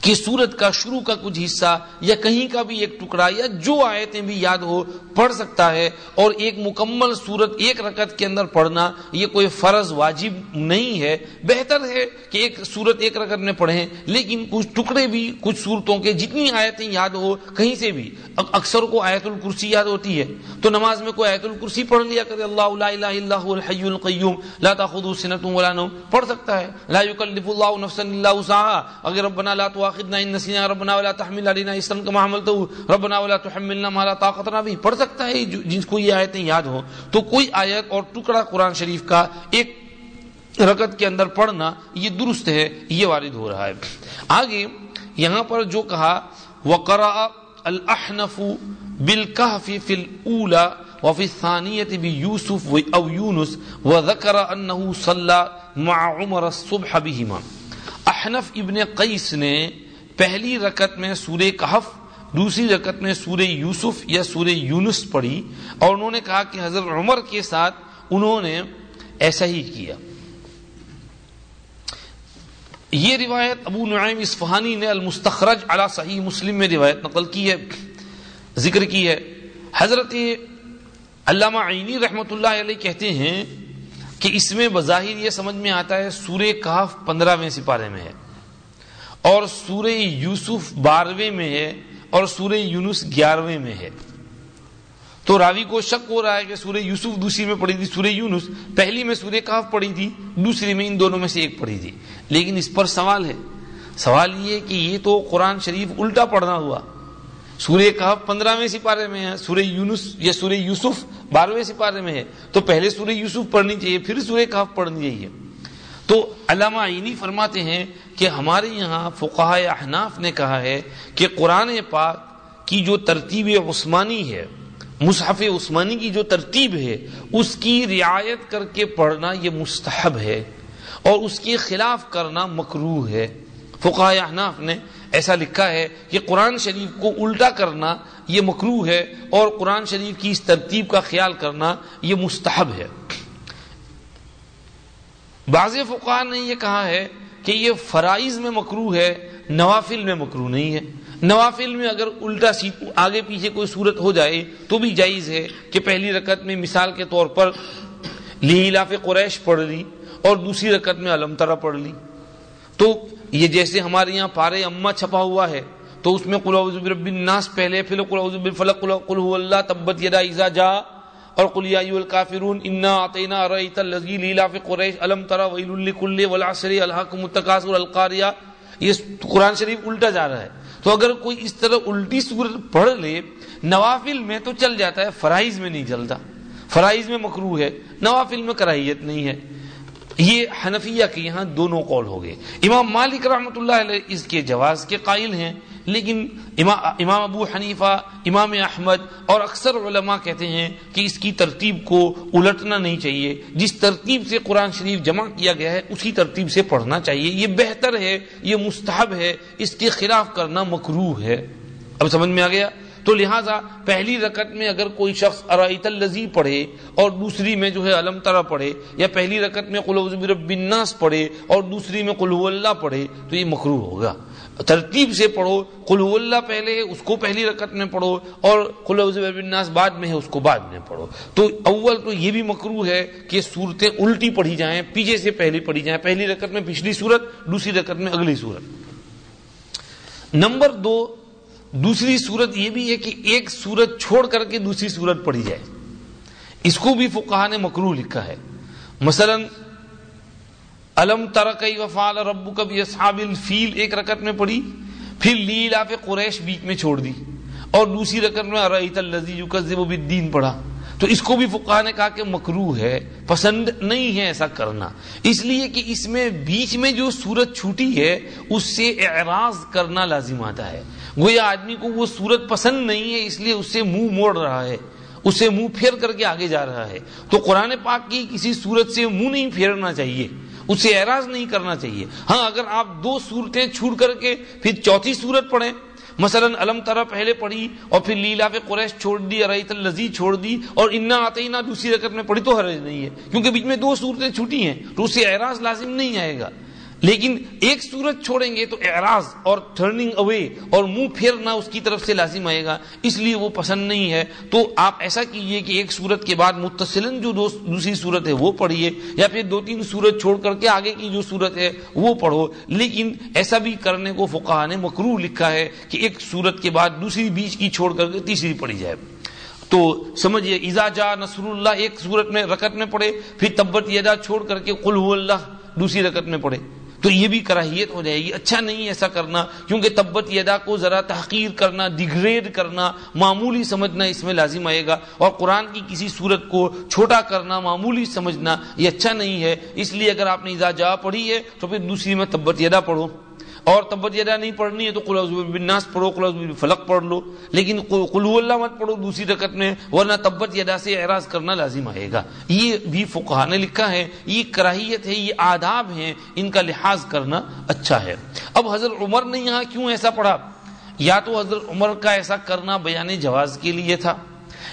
کہ سورت کا شروع کا کچھ حصہ یا کہیں کا بھی ایک ٹکڑا یا جو آیتیں بھی یاد ہو پڑھ سکتا ہے اور ایک مکمل سورت ایک رکعت کے اندر پڑھنا یہ کوئی فرض واجب نہیں ہے۔ بہتر ہے کہ ایک سورت ایک رکعت میں پڑھیں، لیکن کچھ ٹکڑے بھی، کچھ صورتوں کے جتنی آیتیں یاد ہو کہیں سے بھی اکثر کو آیت الکرسی یاد ہوتی ہے۔ تو نماز میں کوئی آیت الکرسی پڑھ لیا کرے اللہ لا الہ الا هو الحی القیوم، لا تاخذ سنۃ ولا نوم۔ پڑھ سکتا ہے۔ لا یکلف اللہ نفسا الا وسعها اگر ربنا لا تواخذنا ان نسینا ربنا ولا تحمل علينا اسرا كما حملته. ربنا ولا تحملنا ما لا طاقت لنا به پڑھ سکتا ہے جن کو یہ آیتیں یاد ہو تو کوئی آیت اور ٹکڑا قرآن شریف کا ایک رکت کے اندر پڑھنا یہ درست ہے، یہ وارد ہو رہا ہے۔ آگے یہاں پر جو کہا وقرا الاحنف بالكهف في الاولى وفي الثانيه بيوسف او يونس وذكر انه صلى مع عمر الصبح بهما۔ احنف ابن قیس نے پہلی رکت میں سورہ کہف، دوسری رکت میں سورہ یوسف یا سورہ یونس پڑھی اور انہوں نے کہا کہ حضرت عمر کے ساتھ انہوں نے ایسا ہی کیا۔ یہ روایت ابو نعیم اسفہانی نے المستخرج علی صحیح مسلم میں روایت نقل کی ہے، ذکر کی ہے۔ حضرت علامہ عینی رحمت اللہ علیہ کہتے ہیں کہ اس میں بظاہر یہ سمجھ میں آتا ہے سورہ کاف پندرہویں سپارے میں ہے اور سورہ یوسف بارہویں میں ہے اور سورہ یونس گیارہویں میں ہے۔ تو راوی کو شک ہو رہا ہے کہ سورہ یوسف دوسری میں پڑھی تھی، سورہ یونس پہلی میں سورہ کاف پڑھی تھی، دوسری میں ان دونوں میں سے ایک پڑھی تھی۔ لیکن اس پر سوال ہے۔ سوال یہ کہ یہ تو قرآن شریف الٹا پڑھنا ہوا۔ سورہ کہف پندرہویں سپارے میں ہے، سورہ یونس یا سورہ یوسف بارہویں سپارے میں ہے۔ تو پہلے سورہ یوسف پڑھنی چاہیے، پھر سورہ کہف پڑھنی چاہیے۔ تو علامہ عینی فرماتے ہیں کہ ہمارے یہاں فقہ احناف نے کہا ہے کہ قرآن پاک کی جو ترتیب عثمانی ہے، مصحف عثمانی کی جو ترتیب ہے، اس کی رعایت کر کے پڑھنا یہ مستحب ہے اور اس کے خلاف کرنا مکروح ہے۔ فقہ احناف نے ایسا لکھا ہے کہ قرآن شریف کو الٹا کرنا یہ مکروح ہے اور قرآن شریف کی اس ترتیب کا خیال کرنا یہ مستحب ہے۔ بعض فقہ نے یہ کہا ہے کہ یہ فرائض میں مکرو ہے، نوافل میں مکرو نہیں ہے۔ نوافل میں اگر الٹا سیٹ آگے پیچھے کوئی صورت ہو جائے تو بھی جائز ہے کہ پہلی رکعت میں مثال کے طور پر لیلاف قریش پڑھ لی اور دوسری رکعت میں علم ترا پڑھ لی۔ تو یہ جیسے ہمارے یہاں پارے اما چھپا ہوا ہے، تو اس میں قلعہ رب الناس پہلے، پھر قلعہ فلق قل اللہ، تبت یدا ایزا جا اور قلیہ الکافرون انا اعطینا رایت الذی لیلاف قریش، الم ترى ویل لکل والعصر الحاکم التکاثر القاریہ۔ یہ قرآن شریف الٹا جا رہا ہے۔ تو اگر کوئی اس طرح الٹی صورت پڑھ لے، نوافل میں تو چل جاتا ہے، فرائض میں نہیں چلتا۔ فرائض میں مکروح ہے، نوافل میں کراہیت نہیں ہے۔ یہ حنفیہ کے یہاں دونوں قول ہو گئے۔ امام مالک رحمۃ اللہ علیہ اس کے جواز کے قائل ہیں، لیکن امام ابو حنیفہ، امام احمد اور اکثر علماء کہتے ہیں کہ اس کی ترتیب کو الٹنا نہیں چاہیے۔ جس ترتیب سے قرآن شریف جمع کیا گیا ہے، اسی ترتیب سے پڑھنا چاہیے۔ یہ بہتر ہے، یہ مستحب ہے، اس کے خلاف کرنا مکروح ہے۔ اب سمجھ میں آ گیا؟ تو لہٰذا پہلی رکعت میں اگر کوئی شخص ارائیت الزی پڑھے اور دوسری میں جو ہے علم ترا پڑھے یا پہلی رکعت میں قلعہ رب الناس پڑھے اور دوسری میں قلو اللہ پڑھے تو یہ مکرو ہوگا۔ ترتیب سے پڑھو قلو اللہ پہلے، اس کو پہلی رکعت میں پڑھو اور قلعہ الناس بعد میں ہے، اس کو بعد میں پڑھو۔ تو اول تو یہ بھی مکرو ہے کہ صورتیں الٹی پڑھی جائیں، پیچھے سے پہلی پڑھی جائیں، پہلی رکعت میں پچھلی صورت، دوسری رکعت میں اگلی صورت۔ نمبر دو دوسری صورت یہ بھی ہے کہ ایک صورت چھوڑ کر کے دوسری صورت پڑھی جائے۔ اس کو بھی فقہ نے مکرو لکھا ہے۔ مثلا علم ترقی وفال ربو کبھی اصحاب الفیل ایک رکت میں پڑھی، پھر لیلا قریش بیچ میں چھوڑ دی۔ اور دوسری رقم میں ارحیت الزیز الدین پڑھا۔ تو اس کو بھی فقہ نے کہا کہ مکرو ہے، پسند نہیں ہے ایسا کرنا۔ اس لیے کہ اس میں بیچ میں جو صورت چھوٹی ہے، اس سے اعراض کرنا لازم آتا ہے۔ گویا آدمی کو وہ صورت پسند نہیں ہے، اس لیے اس سے منہ موڑ رہا ہے، اسے منہ پھیر کر کے آگے جا رہا ہے۔ تو قرآن پاک کی کسی صورت سے منہ نہیں پھیرنا چاہیے، اسے اعراض نہیں کرنا چاہیے۔ ہاں اگر آپ دو صورتیں چھوڑ کر کے پھر چوتھی صورت پڑھیں، مثلا علم ترا پہلے پڑھی اور پھر لیلا پہ قریش چھوڑ دی ارعیت الزی چھوڑ دی اور انا آتے نہ دوسری رکعت میں پڑھی تو حرج نہیں ہے، کیونکہ بیچ میں دو صورتیں چھوٹی ہیں تو اسے اعراض لازم نہیں آئے گا۔ لیکن ایک صورت چھوڑیں گے تو اعراض اور ٹرننگ اوے اور منہ پھیرنا اس کی طرف سے لازم آئے گا، اس لیے وہ پسند نہیں ہے۔ تو آپ ایسا کیجیے کہ ایک صورت کے بعد متصلن جو دوسری صورت ہے وہ پڑھیے یا پھر دو تین صورت چھوڑ کر کے آگے کی جو صورت ہے وہ پڑھو۔ لیکن ایسا بھی کرنے کو فقہ نے مکرو لکھا ہے کہ ایک صورت کے بعد دوسری بیچ کی چھوڑ کر کے تیسری پڑھی جائے۔ تو سمجھئے ایزا جا نصر اللہ ایک صورت میں رکت میں پڑھے، پھر تبت یدا چھوڑ کر کے قل اللہ دوسری رکت میں پڑھے۔ تو یہ بھی کراہیت ہو جائے گی۔ اچھا نہیں ایسا کرنا، کیونکہ تبت یدا کو ذرا تحقیر کرنا ڈگریڈ کرنا، معمولی سمجھنا اس میں لازم آئے گا۔ اور قرآن کی کسی صورت کو چھوٹا کرنا، معمولی سمجھنا، یہ اچھا نہیں ہے۔ اس لیے اگر آپ نے ادا جا پڑھی ہے تو پھر دوسری میں تبت یدا پڑھو۔ اور تبت نہیں پڑھنی ہے تو بناس پڑھو فلق پڑھ لو۔ لیکن قلو اللہ مت پڑھو دوسری رکت میں، ورنہ تبت یدا سے اعراض کرنا لازم آئے گا۔ یہ بھی فقہ نے لکھا ہے، یہ کراہیت ہے، یہ آداب ہیں، ان کا لحاظ کرنا اچھا ہے۔ اب حضرت عمر نے یہاں کیوں ایسا پڑھا؟ یا تو حضرت عمر کا ایسا کرنا بیان جواز کے لیے تھا۔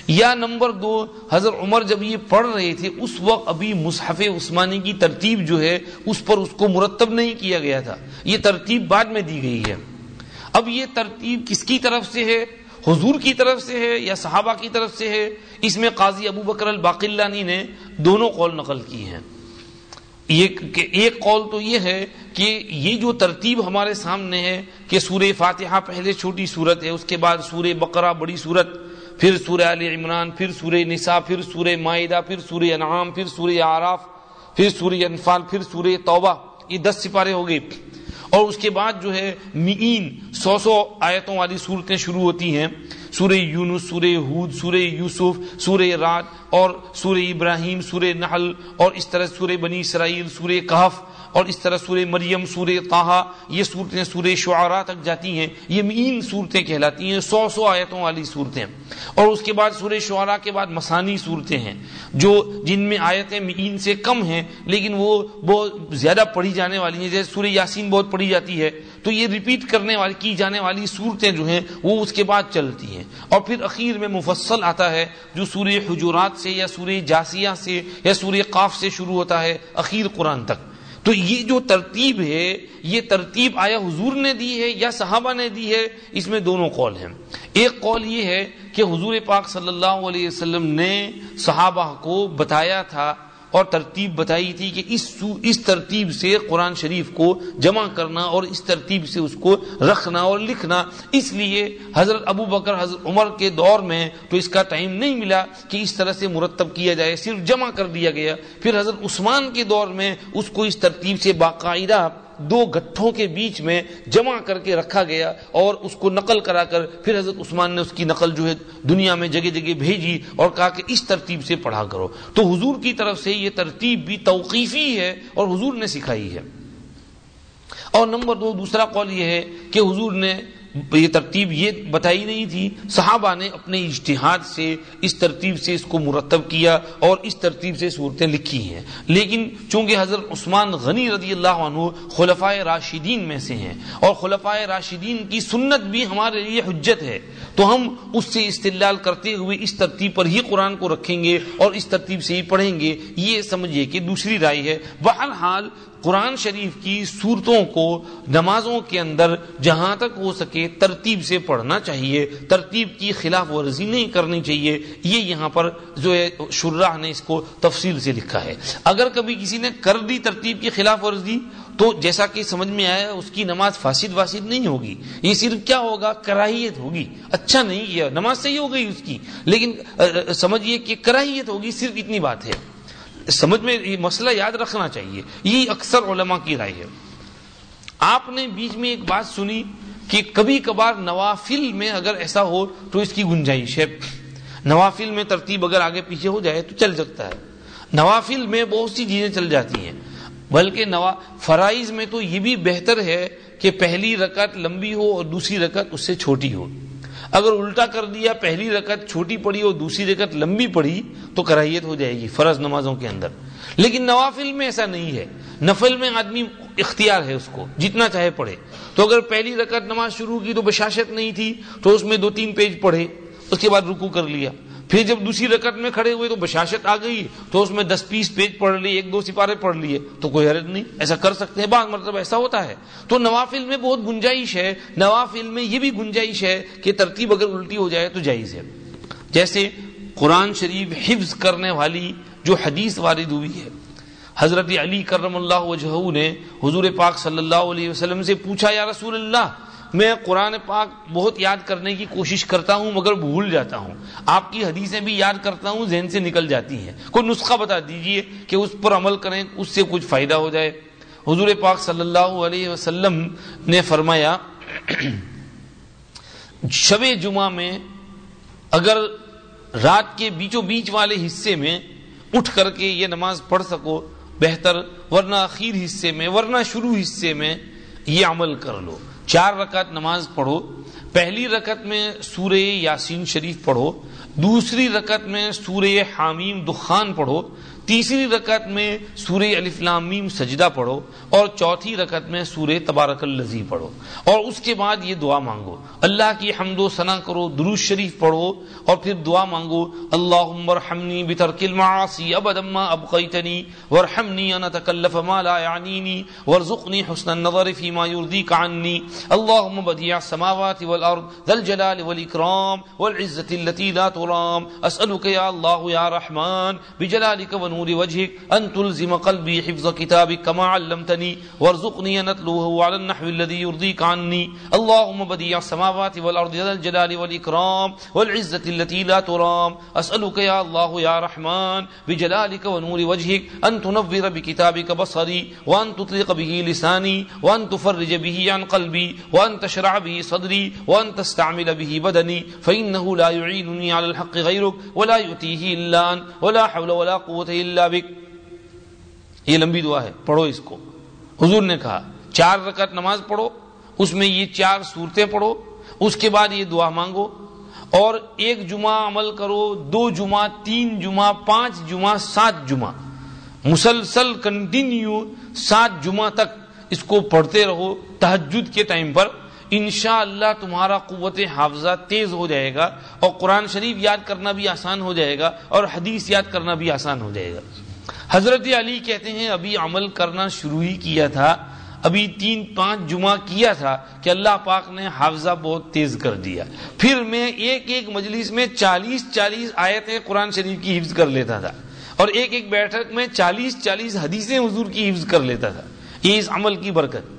یا نمبر دو، حضرت عمر جب یہ پڑھ رہے تھے، اس وقت ابھی مصحف عثمانی کی ترتیب جو ہے، اس پر اس کو مرتب نہیں کیا گیا تھا۔ یہ ترتیب بعد میں دی گئی ہے۔ اب یہ ترتیب کس کی طرف سے ہے؟ حضور کی طرف سے ہے یا صحابہ کی طرف سے ہے؟ اس میں قاضی ابو بکر الباقلانی نے دونوں قول نقل کی ہیں۔ ایک قول تو یہ ہے کہ یہ جو ترتیب ہمارے سامنے ہے کہ سورہ فاتحہ پہلے چھوٹی صورت ہے، اس کے بعد سورہ بقرہ بڑی صورت پھر سورہ علی عمران، پھر سورہ نساء، پھر سورہ معاہدہ پھر سورہ انعام، پھر سورہ آراف پھر سورہ انفال، پھر سورہ توبہ، یہ دس سپارے ہو گئے۔ اور اس کے بعد جو ہے مئین، سو سو آیتوں والی صورتیں شروع ہوتی ہیں۔ سورہ یونس، سورہ حود سورہ یوسف، سورہ رات اور سورہ ابراہیم، سورہ نحل اور اس طرح سورہ بنی اسرائیل، سورہ کہف۔ اور اس طرح سورہ مریم، سورہ تاہا یہ صورتیں سورہ شعراء تک جاتی ہیں۔ یہ مین صورتیں کہلاتی ہیں، سو سو آیتوں والی صورتیں اور اس کے بعد سورہ شعراء کے بعد مسانی صورتیں ہیں، جو جن میں آیتیں مین سے کم ہیں، لیکن وہ بہت زیادہ پڑھی جانے والی ہیں۔ جیسے سورہ یاسین بہت پڑھی جاتی ہے، تو یہ ریپیٹ کرنے والی، کی جانے والی صورتیں جو ہیں، وہ اس کے بعد چلتی ہیں۔ اور پھر اخیر میں مفصل آتا ہے، جو سورہ حجورات سے یا سورہ جاسیہ سے یا سورہ قاف سے شروع ہوتا ہے، اخیر قرآن تک۔ تو یہ جو ترتیب ہے، یہ ترتیب آیا حضور نے دی ہے یا صحابہ نے دی ہے، اس میں دونوں قول ہیں۔ ایک قول یہ ہے کہ حضور پاک صلی اللہ علیہ وسلم نے صحابہ کو بتایا تھا اور ترتیب بتائی تھی کہ اس اس ترتیب سے قرآن شریف کو جمع کرنا اور اس ترتیب سے اس کو رکھنا اور لکھنا۔ اس لیے حضرت ابو بکر، حضرت عمر کے دور میں تو اس کا ٹائم نہیں ملا کہ اس طرح سے مرتب کیا جائے، صرف جمع کر دیا گیا۔ پھر حضرت عثمان کے دور میں اس کو اس ترتیب سے باقاعدہ دو گٹھوں کے بیچ میں جمع کر کے رکھا گیا اور اس کو نقل کرا کر پھر حضرت عثمان نے اس کی نقل جو ہے دنیا میں جگہ جگہ بھیجی اور کہا کہ اس ترتیب سے پڑھا کرو۔ تو حضور کی طرف سے یہ ترتیب بھی توقیفی ہے اور حضور نے سکھائی ہے۔ اور نمبر دو، دوسرا قول یہ ہے کہ حضور نے یہ ترتیب یہ بتائی نہیں تھی۔ صحابہ نے اپنے اجتہاد سے، اس ترتیب سے اس کو مرتب کیا اور اس ترتیب سے صورتیں لکھی ہیں۔ لیکن چونکہ حضرت عثمان غنی رضی اللہ عنہ خلفائے راشدین میں سے ہیں اور خلفائے راشدین کی سنت بھی ہمارے لیے حجت ہے، تو ہم اس سے استدلال کرتے ہوئے اس ترتیب پر ہی قرآن کو رکھیں گے اور اس ترتیب سے ہی پڑھیں گے۔ یہ سمجھیے کہ دوسری رائے ہے۔ بہرحال قرآن شریف کی صورتوں کو نمازوں کے اندر جہاں تک ہو سکے ترتیب سے پڑھنا چاہیے، ترتیب کی خلاف ورزی نہیں کرنی چاہیے، یہ یہاں پر جو ہے شراہ نے اس کو تفصیل سے لکھا ہے۔ اگر کبھی کسی نے کر دی ترتیب کی خلاف ورزی تو جیسا کہ سمجھ میں آیا اس کی نماز فاسد واسد نہیں ہوگی، یہ صرف کیا ہوگا؟ کراہیت ہوگی۔ اچھا نہیں کیا نماز صحیح ہو گئی اس کی، لیکن سمجھیے کہ کراہیت ہوگی صرف اتنی بات ہے۔ سمجھ میں یہ مسئلہ یاد رکھنا چاہیے۔ یہ اکثر علماء کی رائے ہے۔ آپ نے بیچ میں ایک بات سنی کہ کبھی کبھار نوافل میں اگر ایسا ہو تو اس کی گنجائش ہے۔ نوافل میں ترتیب اگر آگے پیچھے ہو جائے تو چل سکتا ہے۔ نوافل میں بہت سی چیزیں چل جاتی ہیں۔ بلکہ نوا، فرائض میں تو یہ بھی بہتر ہے کہ پہلی رکعت لمبی ہو اور دوسری رکعت اس سے چھوٹی ہو۔ اگر الٹا کر دیا، پہلی رکعت چھوٹی پڑی اور دوسری رکعت لمبی پڑی، تو کراہیت ہو جائے گی فرض نمازوں کے اندر۔ لیکن نوافل میں ایسا نہیں ہے۔ نفل میں آدمی اختیار ہے اس کو، جتنا چاہے پڑھے۔ تو اگر پہلی رکعت نماز شروع کی تو بشاشت نہیں تھی، تو اس میں دو تین پیج پڑھے، اس کے بعد رکو کر لیا۔ پھر جب دوسری رکعت میں کھڑے ہوئے تو بشاشت آ گئی تو اس میں دس پیس پیج پڑھ لیے، ایک دو سپارے پڑھ لیے، تو کوئی حرج نہیں، ایسا کر سکتے ہیں، بعض مرتبہ ایسا ہوتا ہے۔ تو نوافل میں بہت گنجائش ہے، نوافل میں یہ بھی گنجائش ہے کہ ترتیب اگر الٹی ہو جائے تو جائز ہے۔ جیسے قرآن شریف حفظ کرنے والی جو حدیث وارد ہوئی ہے، حضرت علی کرم اللہ وجہ نے حضور پاک صلی اللہ علیہ وسلم سے پوچھا، یا رسول اللہ میں قرآن پاک بہت یاد کرنے کی کوشش کرتا ہوں، مگر بھول جاتا ہوں۔ آپ کی حدیثیں بھی یاد کرتا ہوں، ذہن سے نکل جاتی ہیں۔ کوئی نسخہ بتا دیجیے کہ اس پر عمل کریں، اس سے کچھ فائدہ ہو جائے۔ حضور پاک صلی اللہ علیہ وسلم نے فرمایا، شب جمعہ میں اگر رات کے بیچوں بیچ والے حصے میں اٹھ کر کے یہ نماز پڑھ سکو، بہتر، ورنہ اخیر حصے میں، ورنہ شروع حصے میں یہ عمل کر لو۔ چار رکعت نماز پڑھو، پہلی رکعت میں سورہ یاسین شریف پڑھو، دوسری رکعت میں سورہ حامیم دخان پڑھو تیسری رکعت میں سورہ الفلامیم سجدہ پڑھو اور چوتھی رکعت میں سورہ تبارک الزی پڑھو اور اس کے بعد یہ دعا مانگو۔ اللہ کی حمد و ثنا کرو دروش شریف پڑھو اور پھر دعا مانگو اللہ ورحمنی بترک المعاصی ابدا ما ابقیتنی ورحمنی ان اتکلف ما لا یعنینی ورزقنی حسن النظر فيما يرضيك عني اللهم بديع السماوات والارض ذا الجلال والاكرام والعزه التي لا ترام۔ اسالك يا الله يا رحمن بجلالك ونور نور وجهك أن تلزم قلبي حفظ كتابك كما علمتني وارزقني أن أتلوه على النحو الذي يرضيك عني اللهم بديع السماوات والأرض ذا الجلال والإكرام والعزة التي لا ترام. أسألك يا الله يا رحمن بجلالك ونور وجهك أن تنور بكتابك بصري وأن تطلق به لساني وأن تفرج به عن قلبي وأن تشرع به صدري وأن تستعمل به بدني فإنه لا يعينني على الحق غيرك ولا يؤتيه إلا أن ولا حول ولا قوة إلا اللہ بک۔ یہ لمبی دعا ہے، پڑھو اس کو۔ حضور نے کہا، چار رکعت نماز پڑھو، اس میں یہ چار صورتیں پڑھو، اس کے بعد یہ دعا مانگو۔ اور ایک جمعہ عمل کرو، دو جمعہ، تین جمعہ، پانچ جمعہ، سات جمعہ۔ مسلسل کنٹینیو سات جمعہ تک اس کو پڑھتے رہو تحجد کے ٹائم پر۔ انشاءاللہ اللہ تمہارا قوت حافظہ تیز ہو جائے گا اور قرآن شریف یاد کرنا بھی آسان ہو جائے گا اور حدیث یاد کرنا بھی آسان ہو جائے گا۔ حضرت علی کہتے ہیں، ابھی عمل کرنا شروع ہی کیا تھا، ابھی تین پانچ جمعہ کیا تھا کہ اللہ پاک نے حافظہ بہت تیز کر دیا۔ پھر میں ایک ایک مجلس میں چالیس چالیس آیتیں قرآن شریف کی حفظ کر لیتا تھا اور ایک ایک بیٹھک میں چالیس چالیس حدیثیں حضور کی حفظ کر لیتا تھا۔ یہ اس عمل کی برکت۔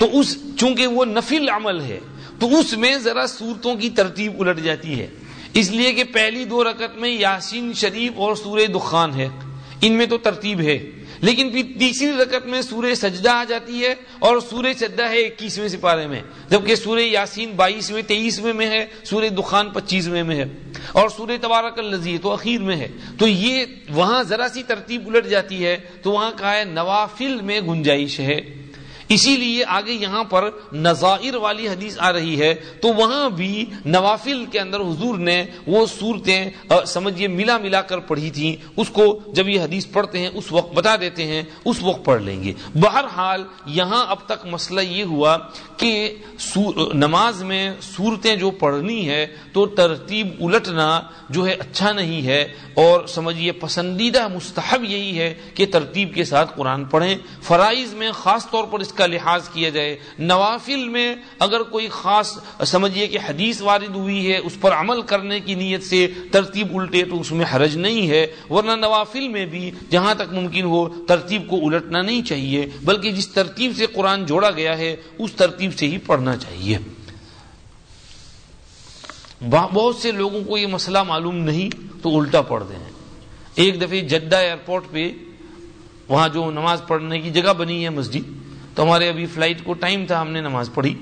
تو اس چونکہ وہ نفل عمل ہے، تو اس میں ذرا صورتوں کی ترتیب الٹ جاتی ہے۔ اس لیے کہ پہلی دو رکعت میں یاسین شریف اور سورہ دخان ہے۔ ان میں تو ترتیب ہے۔ لیکن پھر تیسری رکعت میں سورہ سجدہ آ جاتی ہے اور سورہ سجدہ ہے اکیسویں سپارے میں۔ جبکہ سورہ یاسین بائیسویں، تیئیسویں میں ہے، سورہ دخان پچیسویں میں ہے۔ اور سورہ تبارک الزی تو اخیر میں ہے۔ تو یہ وہاں ذرا سی ترتیب الٹ جاتی ہے، تو وہاں کہا ہے نوافل میں گنجائش ہے۔ اسی لیے آگے یہاں پر نظائر والی حدیث آ رہی ہے، تو وہاں بھی نوافل کے اندر حضور نے وہ صورتیں سمجھیے، ملا ملا کر پڑھی تھیں۔ اس کو جب یہ حدیث پڑھتے ہیں، اس وقت بتا دیتے ہیں، اس وقت پڑھ لیں گے۔ بہرحال یہاں اب تک مسئلہ یہ ہوا کہ نماز میں صورتیں جو پڑھنی ہے، تو ترتیب الٹنا جو ہے اچھا نہیں ہے۔ اور سمجھیے، پسندیدہ مستحب یہی ہے کہ ترتیب کے ساتھ قرآن پڑھیں۔ فرائض میں خاص طور پر اس کا لحاظ کیا جائے۔ نوافل میں اگر کوئی خاص سمجھیے کہ حدیث وارد ہوئی ہے، اس پر عمل کرنے کی نیت سے ترتیب الٹے تو اس میں حرج نہیں ہے، ورنہ نوافل میں بھی جہاں تک ممکن ہو ترتیب کو الٹنا نہیں چاہیے، بلکہ جس ترتیب سے قرآن جوڑا گیا ہے، اس ترتیب سے ہی پڑھنا چاہیے۔ بہت سے لوگوں کو یہ مسئلہ معلوم نہیں تو الٹا پڑھ دیں۔ ایک دفعہ جدہ ایئرپورٹ پہ وہاں جو نماز پڑھنے کی جگہ بنی ہے مسجد تو ہمارے ابھی فلائٹ کو ٹائم تھا، ہم نے نماز پڑھی۔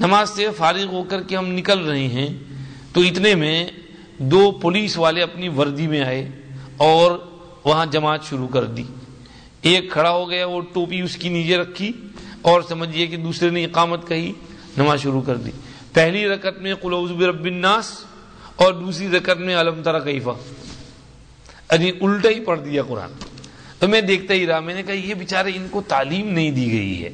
نماز سے فارغ ہو کر کے ہم نکل رہے ہیں، تو اتنے میں دو پولیس والے اپنی وردی میں آئے اور وہاں جماعت شروع کر دی۔ ایک کھڑا ہو گیا، وہ ٹوپی اس کی نیچے رکھی اور سمجھیے کہ دوسرے نے اقامت کہی، نماز شروع کر دی۔ پہلی رکت میں رب الناس اور دوسری رکت میں علم ترا کیفا۔ یعنی الٹا ہی پڑھ دیا قرآن۔ تو میں دیکھتا ہی رہا، میں نے کہا یہ بیچارے ان کو تعلیم نہیں دی گئی ہے۔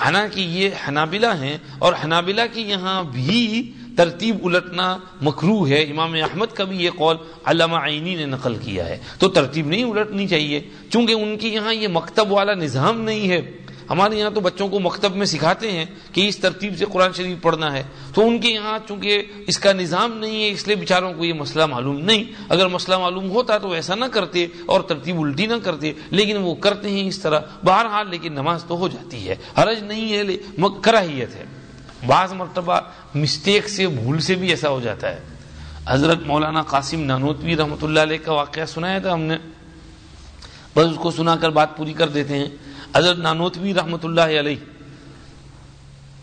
حالانکہ یہ حنابلہ ہیں اور حنابلہ کی یہاں بھی ترتیب الٹنا مکرو ہے۔ امام احمد کا بھی یہ قول علامہ عینی نے نقل کیا ہے۔ تو ترتیب نہیں الٹنی چاہیے، چونکہ ان کی یہاں یہ مکتب والا نظام نہیں ہے۔ ہمارے یہاں تو بچوں کو مکتب میں سکھاتے ہیں کہ اس ترتیب سے قرآن شریف پڑھنا ہے۔ تو ان کے یہاں چونکہ اس کا نظام نہیں ہے، اس لیے بیچاروں کو یہ مسئلہ معلوم نہیں۔ اگر مسئلہ معلوم ہوتا تو ایسا نہ کرتے اور ترتیب الٹی نہ کرتے، لیکن وہ کرتے ہیں اس طرح۔ بہرحال لیکن نماز تو ہو جاتی ہے۔ حرج نہیں ہے کراہیت ہے۔ بعض مرتبہ مسٹیک سے، بھول سے بھی ایسا ہو جاتا ہے۔ حضرت مولانا قاسم نانوتوی رحمۃ اللہ علیہ کا واقعہ سنایا تھا ہم نے۔ بس اس کو سنا کر بات پوری کر دیتے ہیں۔ حضرت نانوتوی رحمۃ اللہ علیہ،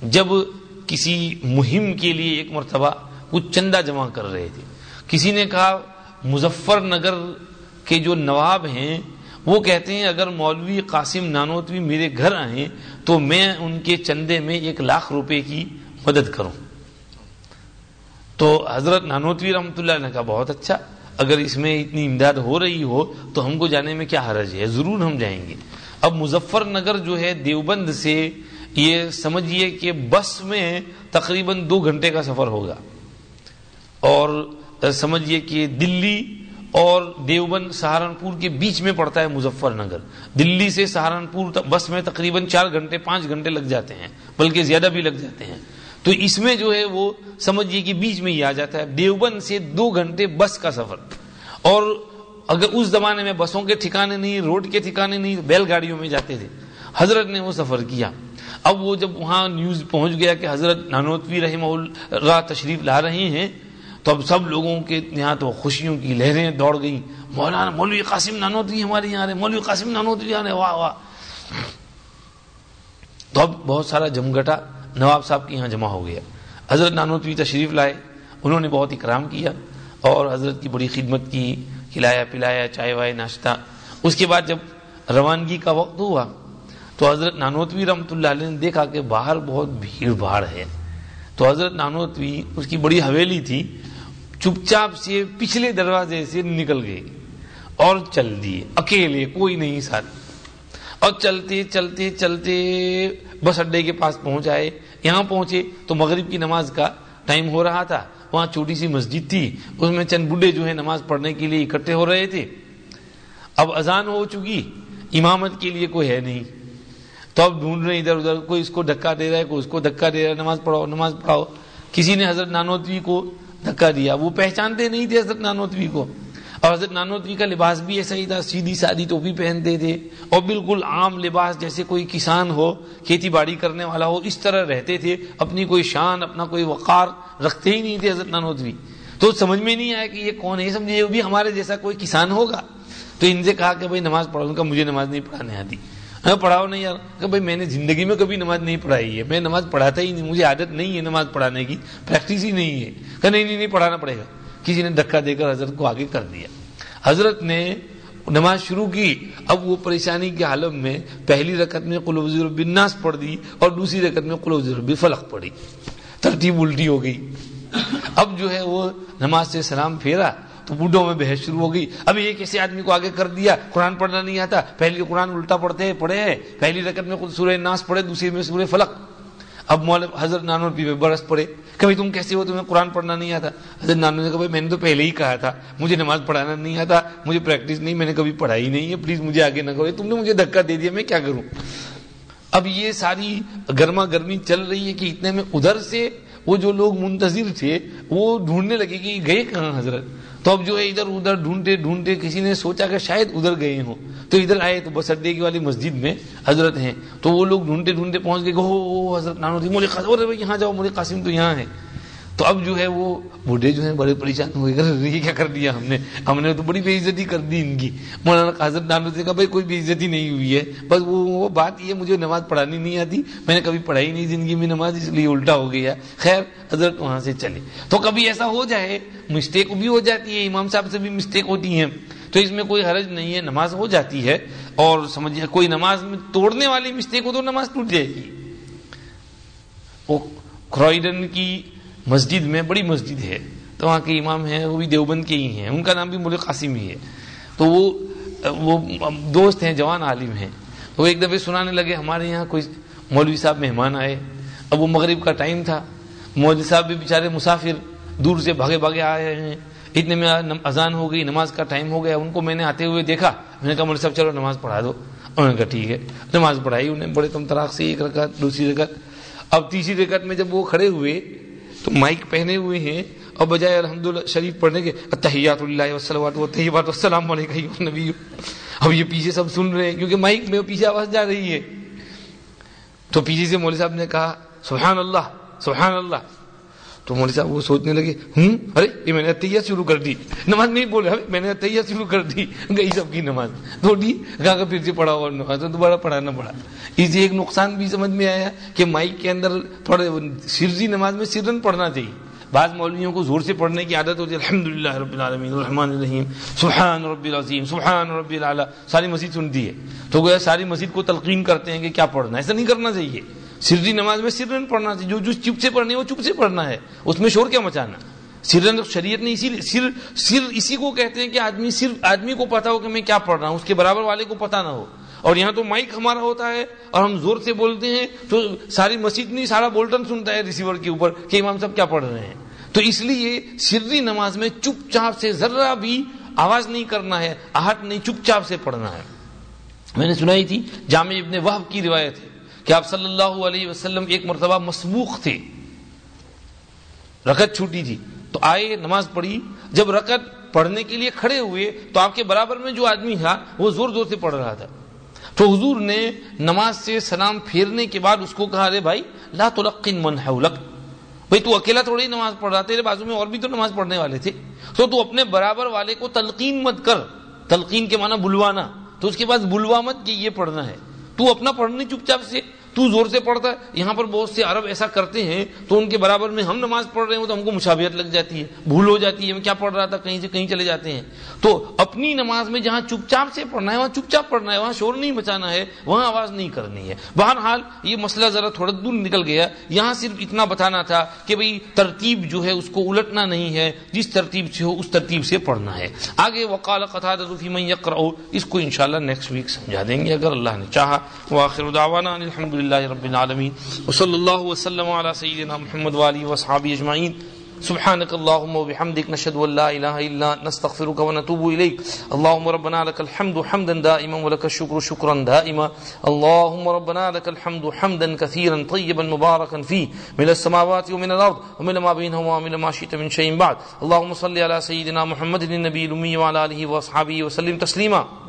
جب کسی مہم کے لیے ایک مرتبہ کچھ چندہ جمع کر رہے تھے، کسی نے کہا مظفر نگر کے جو نواب ہیں، وہ کہتے ہیں اگر مولوی قاسم نانوتوی میرے گھر آئیں تو میں ان کے چندے میں ایک لاکھ روپے کی مدد کروں۔ تو حضرت نانوتوی رحمۃ اللہ نے کہا بہت اچھا اگر اس میں اتنی امداد ہو رہی ہو تو ہم کو جانے میں کیا حرج ہے؟ ضرور ہم جائیں گے۔ اب مظفر نگر جو ہے دیوبند سے یہ سمجھیے کہ بس میں تقریباً دو گھنٹے کا سفر ہوگا اور سمجھیے کہ دلی اور دیوبند سہارنپور کے بیچ میں پڑتا ہے مظفر نگر دلی سے سہارنپور بس میں تقریباً چار گھنٹے پانچ گھنٹے لگ جاتے ہیں بلکہ زیادہ بھی لگ جاتے ہیں تو اس میں جو ہے وہ سمجھیے کہ بیچ میں ہی آ جاتا ہے دیوبند سے دو گھنٹے بس کا سفر اور اگر اس زمانے میں بسوں کے ٹھکانے نہیں، روڈ کے ٹھکانے نہیں، بیل گاڑیوں میں جاتے تھے، حضرت نے وہ سفر کیا۔ اب وہ جب وہاں نیوز پہنچ گیا کہ حضرت نانوتوی رحمہ اللہ تشریف لا رہے ہیں، تو اب سب لوگوں کے یہاں تو خوشیوں کی لہریں دوڑ گئیں۔ مولانا مولوی قاسم نانوتوی ہمارے یہاں رہے، مولوی قاسم نانوتوی آ رہے، واہ واہ۔ تو اب بہت سارا جمگٹا نواب صاحب کے یہاں جمع ہو گیا۔ حضرت نانوتوی تشریف لائے، انہوں نے بہت اکرام کیا۔ اور حضرت کی بڑی خدمت کی، کھلایا پلایا، چائے وائے، ناشتہ۔ اس کے بعد جب روانگی کا وقت ہوا، تو حضرت نانوتوی رحمۃ اللہ علیہ نے دیکھا کہ باہر بہت بھیڑ بھاڑ ہے۔ تو حضرت نانوتوی اس کی بڑی حویلی تھی، چپ چاپ سے پچھلے دروازے سے نکل گئے اور چل دیے اکیلے، کوئی نہیں ساتھ اور چلتے چلتے چلتے بس اڈے کے پاس پہنچ آئے۔ یہاں پہنچے تو مغرب کی نماز کا ٹائم ہو رہا تھا۔ وہاں چھوٹی سی مسجد تھی، اس میں چند بڈھے جو ہے نماز پڑھنے کے لیے اکٹھے ہو رہے تھے۔ اب اذان ہو چکی، امامت کے لیے کوئی ہے نہیں۔ تو اب ڈھونڈ رہے ادھر ادھر، کوئی اس کو دھکا دے رہا ہے، کوئی اس کو دھکا دے رہا ہے، نماز پڑھاؤ نماز پڑھاؤ۔ کسی نے حضرت نانوتوی کو دھکا دیا، وہ پہچانتے نہیں تھے حضرت نانوتوی کو۔ اور حضرت نانوتوی کا لباس بھی ایسا ہی تھا، سیدھی سادی ٹوپی پہنتے تھے۔ اور بالکل عام لباس جیسے کوئی کسان ہو، کھیتی باڑی کرنے والا ہو، اس طرح رہتے تھے۔ اپنی کوئی شان، اپنا کوئی وقار رکھتے ہی نہیں تھے حضرت نانوتوی تو سمجھ میں نہیں آیا کہ یہ کون ہے؟ سمجھے بھی ہمارے جیسا کوئی کسان ہوگا۔ تو ان سے کہا کہ بھائی نماز پڑھو۔ کا مجھے نماز نہیں پڑھانے آتی۔ پڑھاؤ نہیں یار۔ کہ بھائی میں نے زندگی میں کبھی نماز نہیں پڑھائی ہے۔ میں نماز پڑھاتا ہی نہیں، مجھے عادت نہیں ہے نماز پڑھانے کی، پریکٹس ہی نہیں ہے۔ کہ نہیں نہیں، پڑھانا پڑے گا۔ کسی نے دھکا دے کر حضرت کو آگے کر دیا۔ حضرت نے نماز شروع کی۔ اب وہ پریشانی کے عالم میں پہلی رکعت میں قلوز رب الناس پڑھ دی اور دوسری رکعت میں قلوز رب فلق پڑھی۔ ترتیب الٹی ہو گئی۔ اب جو ہے وہ نماز سے سلام پھیرا تو بوڑھوں میں بحث شروع ہو گئی۔ اب ایک ایسے آدمی کو آگے کر دیا؟ قرآن پڑھنا نہیں آتا۔ پہلی قرآن الٹا پڑھتے پڑھے۔ پہلی رکعت میں سورہ ناس پڑھے، دوسری میں سورہ فلق اب مولب حضرت نانو پی برس پڑے، کبھی تم کیسے ہو تمہیں قرآن پڑھنا نہیں آتا؟ حضرت نانو نے کہا میں نے تو پہلے ہی کہا تھا، مجھے نماز پڑھانا نہیں آتا، مجھے پریکٹس نہیں، میں نے کبھی پڑھائی نہیں ہے پلیز مجھے آگے نہ کرو۔ تم نے مجھے دھکا دے دیا، میں کیا کروں؟ اب یہ ساری گرما گرمی چل رہی ہے کہ اتنے میں ادھر سے وہ جو لوگ منتظر تھے، وہ ڈھونڈنے لگے کہ گئے کہاں حضرت؟ تو اب جو ہے ادھر ادھر ڈھونڈتے ڈھونڈتے کسی نے سوچا کہ شاید ادھر گئے ہوں۔ تو ادھر آئے تو بس اڈے کی والی مسجد میں حضرت ہیں۔ تو وہ لوگ ڈھونڈتے ڈھونڈتے پہنچ گئے حضرت نانو تھی مجھے یہاں جاؤ مجھے قاسم تو یہاں ہے تو اب جو ہے وہ بوڑھے جو ہیں بڑے پریشان ہوئے یہ کیا کر دیا ہم نے؟ ہم نے تو بڑی بے عزتی کر دی ان کی۔ مولانا قاضر نانو سے کہا، بھائی، کوئی بے عزتی نہیں ہوئی ہے۔ بس وہ وہ بات یہ مجھے نماز پڑھانی نہیں آتی۔ میں نے کبھی پڑھائی نہیں زندگی میں نماز، اس لیے الٹا ہو گیا۔ خیر، حضرت وہاں سے چلے۔ تو کبھی ایسا ہو جائے مسٹیک بھی ہو جاتی ہے، امام صاحب سے بھی مسٹیک ہوتی ہیں۔ تو اس میں کوئی حرج نہیں ہے، نماز ہو جاتی ہے۔ اور سمجھیے کوئی نماز میں توڑنے والی مسٹیک ہو تو نماز ٹوٹ جائے گی۔ وہ کروئڈن کی مسجد میں بڑی مسجد ہے، تو وہاں کے امام ہیں، وہ بھی دیوبند کے ہی ہیں، ان کا نام بھی ملک قاسم ہی ہے۔ تو وہ وہ دوست ہیں، جوان عالم ہیں۔ وہ ایک دفعہ سنانے لگے، ہمارے یہاں کوئی مولوی صاحب مہمان آئے۔ اب وہ مغرب کا ٹائم تھا، مولوی صاحب بھی بیچارے مسافر دور سے بھاگے بھاگے آئے ہیں۔ اتنے میں اذان ہو گئی، نماز کا ٹائم ہو گیا۔ ان کو میں نے آتے ہوئے دیکھا، میں نے کہا، مولوی صاحب، چلو نماز پڑھا دو۔ انہوں نے کہا، ٹھیک ہے۔ نماز پڑھائی انہیں بڑے تم تراک سے، ایک رکعت، دوسری رکعت۔ اب تیسری رکعت میں جب وہ کھڑے ہوئے تو مائک پہنے ہوئے ہیں، اور بجائے الحمد شریف پڑھنے کے تحیات اللہ وسلم طیبات السلام علیکم نبی اب یہ پیچھے سب سن رہے ہیں، کیونکہ مائک میں پیچھے آواز جا رہی ہے۔ تو پیچھے سے مولوی صاحب نے کہا، سبحان اللہ سبحان اللہ۔ تو مولوی صاحب وہ سوچنے لگے ہوں ارے، یہ میں نے تیار شروع کر دی۔ نماز نہیں بولے میں نے تیار شروع کر دی۔ گئی سب کی نماز۔ تھوڑی کہا پھر سے پڑھا اور نماز۔ دوبارہ پڑھانا پڑا اسے ایک نقصان بھی سمجھ میں آیا کہ مائک کے اندر تھوڑے سرزی نماز میں سرن پڑھنا چاہیے۔ بعض مولویوں کو زور سے پڑھنے کی عادت ہوتی ہے الحمد للہ رب العالمین، الرحمن الرحیم، سبحان رب العظیم، سبحان رب العلیٰ ساری مسجد سنتی ہے۔ تو گویا ساری مسجد کو تلقین کرتے ہیں کہ کیا پڑھنا ہے؟ ایسا نہیں کرنا چاہیے۔ سری نماز میں سرن پڑھنا چاہیے۔ جو جو چپ سے پڑھنی ہے وہ چپ سے پڑھنا ہے۔ اس میں شور کیا مچانا؟ سرن شریعت نے اسی سر سر اسی کو کہتے ہیں کہ آدمی صرف آدمی کو پتا ہو کہ میں کیا پڑھ رہا ہوں، اس کے برابر والے کو پتا نہ ہو۔ اور یہاں تو مائک ہمارا ہوتا ہے اور ہم زور سے بولتے ہیں تو ساری مسجد نہیں، سارا بولٹن سنتا ہے ریسیور کے اوپر کہ امام صاحب کیا پڑھ رہے ہیں۔ تو اس لیے سری نماز میں چپ چاپ سے ذرا بھی آواز نہیں کرنا ہے، آہٹ نہیں، چپ چاپ سے پڑھنا ہے۔ میں نے سنائی تھی جامع ابن وحب کی روایت ہے۔ کہ آپ صلی اللہ علیہ وسلم ایک مرتبہ مسبوخ تھے۔ رکت چھوٹی تھی۔ تو آئے، نماز پڑھی۔ جب رکت پڑھنے کے لیے کھڑے ہوئے، تو آپ کے برابر میں جو آدمی تھا، وہ زور زور سے پڑھ رہا تھا۔ تو حضور نے نماز سے سلام پھیرنے کے بعد اس کو کہا، ارے بھائی، لا تلقن من حولک۔ بھائی، تو اکیلا تھوڑی نماز پڑھ رہا تیرے بازو میں اور بھی تو نماز پڑھنے والے تھے۔ تو تو اپنے برابر والے کو تلقین مت کر۔ تلقین کے معنی بلوانا۔ تو اس کے بعد بلوا مت کہ یہ پڑھنا ہے۔ تو اپنا پڑھنے چپ چاپ سے تو زور سے پڑھتا ہے۔ یہاں پر بہت سے عرب ایسا کرتے ہیں، تو ان کے برابر میں ہم نماز پڑھ رہے ہیں تو ہم کو مشابہت لگ جاتی ہے۔ بھول ہو جاتی ہے میں کیا پڑھ رہا تھا، کہیں سے کہیں چلے جاتے ہیں۔ تو اپنی نماز میں جہاں چپ چاپ سے پڑھنا ہے، وہاں چپ چاپ پڑھنا ہے، وہاں شور نہیں مچانا ہے، وہاں آواز نہیں کرنی ہے۔ بہرحال یہ مسئلہ ذرا تھوڑا دور نکل گیا۔ یہاں صرف اتنا بتانا تھا کہ بھئی ترتیب جو ہے، اس کو الٹنا نہیں ہے، جس ترتیب سے ہو، اس ترتیب سے پڑھنا ہے۔ آگے وقال قطع میں اس کو انشاءاللہ نیکسٹ ویک سمجھا دیں گے، اگر اللہ نے چاہا۔ وآخر دعوانا الحمد للہ رب العالمین العالمين وصلى الله وسلم على سيدنا محمد وآله وأصحابه أجمعين سبحانك اللهم وبحمدك نشهد ان لا اله الا انت نستغفرك ونتوب اليك اللهم ربنا لك الحمد حمدا دائما ولك الشكر شكرا دائما اللهم ربنا لك الحمد حمدا كثيرا طيبا مباركا فيه من السماوات ومن الارض ومن ما بينهما ومن ما شئت من شيء بعد اللهم صل على سيدنا محمد النبي الامي وعلى اله واصحابه وسلم تسليما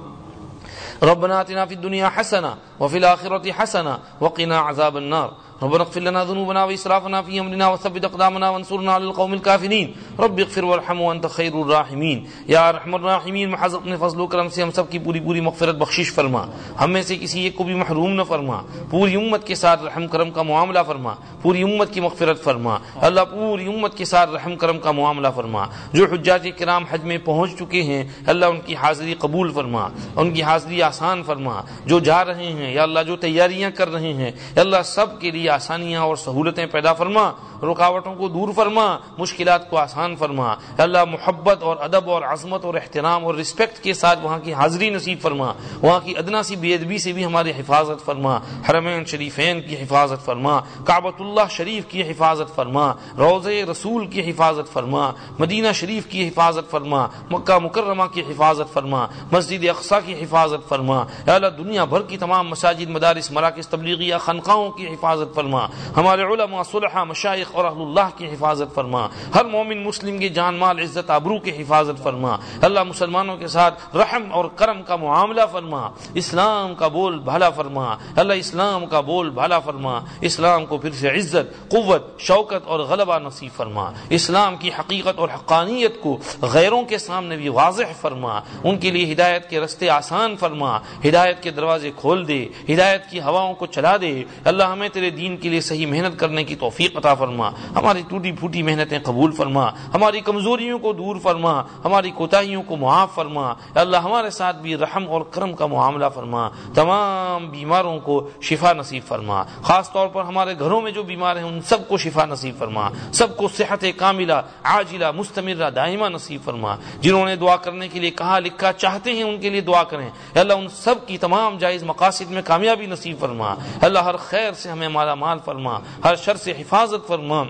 ربنا آتنا في الدنيا حسنه وفي الآخرة حسنا وقنا عذاب النار ربنا اغفر لنا ذنوبنا واسرافنا في امرنا وثبت اقدامنا وانصرنا على القوم الكافرين. رب اغفر وارحم وانت خير الراحمين. یا ارحم الراحمین محض اپنے فضل و کرم سے ہم سب کی پوری پوری مغفرت بخشش فرما. ہم میں سے کسی ایک کو بھی محروم نہ فرما. پوری امت کے ساتھ رحم کرم کا معاملہ فرما. پوری امت کی مغفرت فرما. اللہ پوری امت کے ساتھ رحم کرم کا معاملہ فرما. جو حجاج کرام حج میں پہنچ چکے ہیں، اللہ ان کی حاضری قبول فرما. ان کی حاضری آسان فرما. جو جا رہے ہیں، یا اللہ جو تیاریاں کر رہے ہیں اللہ سب کے لیے آسانیاں اور سہولتیں پیدا فرما، رکاوٹوں کو دور فرما، مشکلات کو آسان فرما۔ اللہ، محبت اور ادب اور عظمت اور احترام اور رسپیکٹ کے ساتھ وہاں کی حاضری نصیب فرما۔ وہاں کی ادنا سی بے ادبی سے بھی ہماری حفاظت فرما۔ حرمین شریفین کی حفاظت فرما۔ کابت اللہ شریف کی حفاظت فرما۔ روز رسول کی حفاظت فرما۔ مدینہ شریف کی حفاظت فرما۔ مکہ مکرمہ کی حفاظت فرما۔ مسجد اقسا کی حفاظت فرما۔ اللہ، دنیا بھر کی تمام مساجد، مدارس، مراکز، تبلیغیہ خنقاہوں کی حفاظت فرما فرما۔ ہمارے علماء صلحہ مشائق اور اہل اللہ کی حفاظت فرما۔ ہر مومن مسلم کی جان، مال، عزت، آبرو کی حفاظت فرما۔ اللہ مسلمانوں کے ساتھ رحم اور کرم کا معاملہ فرما۔ اسلام کا بول بھلا فرما۔ اللہ اسلام کا بول بھلا فرما۔ اسلام کو پھر سے عزت، قوت، شوکت اور غلبہ نصیب فرما۔ اسلام کی حقیقت اور حقانیت کو غیروں کے سامنے بھی واضح فرما۔ ان کے لیے ہدایت کے رستے آسان فرما۔ ہدایت کے دروازے کھول دے۔ ہدایت کی ہواؤں کو چلا دے۔ اللہ ہمیں تیرے دین کے لیے صحیح محنت کرنے کی توفیق عطا فرما۔ ہماری ٹوٹی پھوٹی محنتیں قبول فرما۔ ہماری کمزوریوں کو دور فرما۔ ہماری کوتاہیوں کو معاف فرما۔ اللہ، ہمارے ساتھ بھی رحم اور کرم کا معاملہ فرما۔ تمام بیماروں کو شفا نصیب فرما۔ خاص طور پر ہمارے گھروں میں جو بیمار ہیں، ان سب کو شفا نصیب فرما۔ سب کو صحت کاملہ، عاجلہ، مستمرہ، دائمہ نصیب فرما۔ جنہوں نے دعا کرنے کے لیے کہا، لکھا، چاہتے ہیں، ان کے لیے دعا کریں۔ اللہ، ان سب کی تمام جائز مقاصد میں کامیابی نصیب فرما۔ اللہ، ہر خیر سے ہمیں مالا مال فرما ہر شر سے حفاظت فرما۔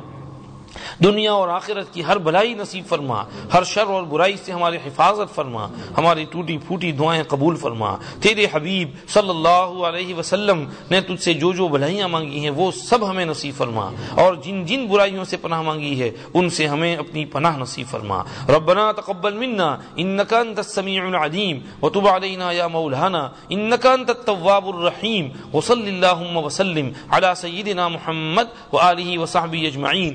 دنیا اور آخرت کی ہر بلائی نصیب فرما، ہر شر اور برائی سے ہماری حفاظت فرما، ہماری ٹوٹی پھوٹی دعائیں قبول فرما۔ تیرے حبیب صلی اللہ علیہ وسلم نے تجھ سے جو جو بلائیاں مانگی ہیں، وہ سب ہمیں نصیب فرما۔ اور جن جن برائیوں سے پناہ مانگی ہے، ان سے ہمیں اپنی پناہ نصیب فرما۔ ربنا تقبل منا انك انت السميع العليم وتب علينا يا مولانا انك انت التواب الرحيم وصل اللهم وسلم على سيدنا محمد واله وصحبه اجمعين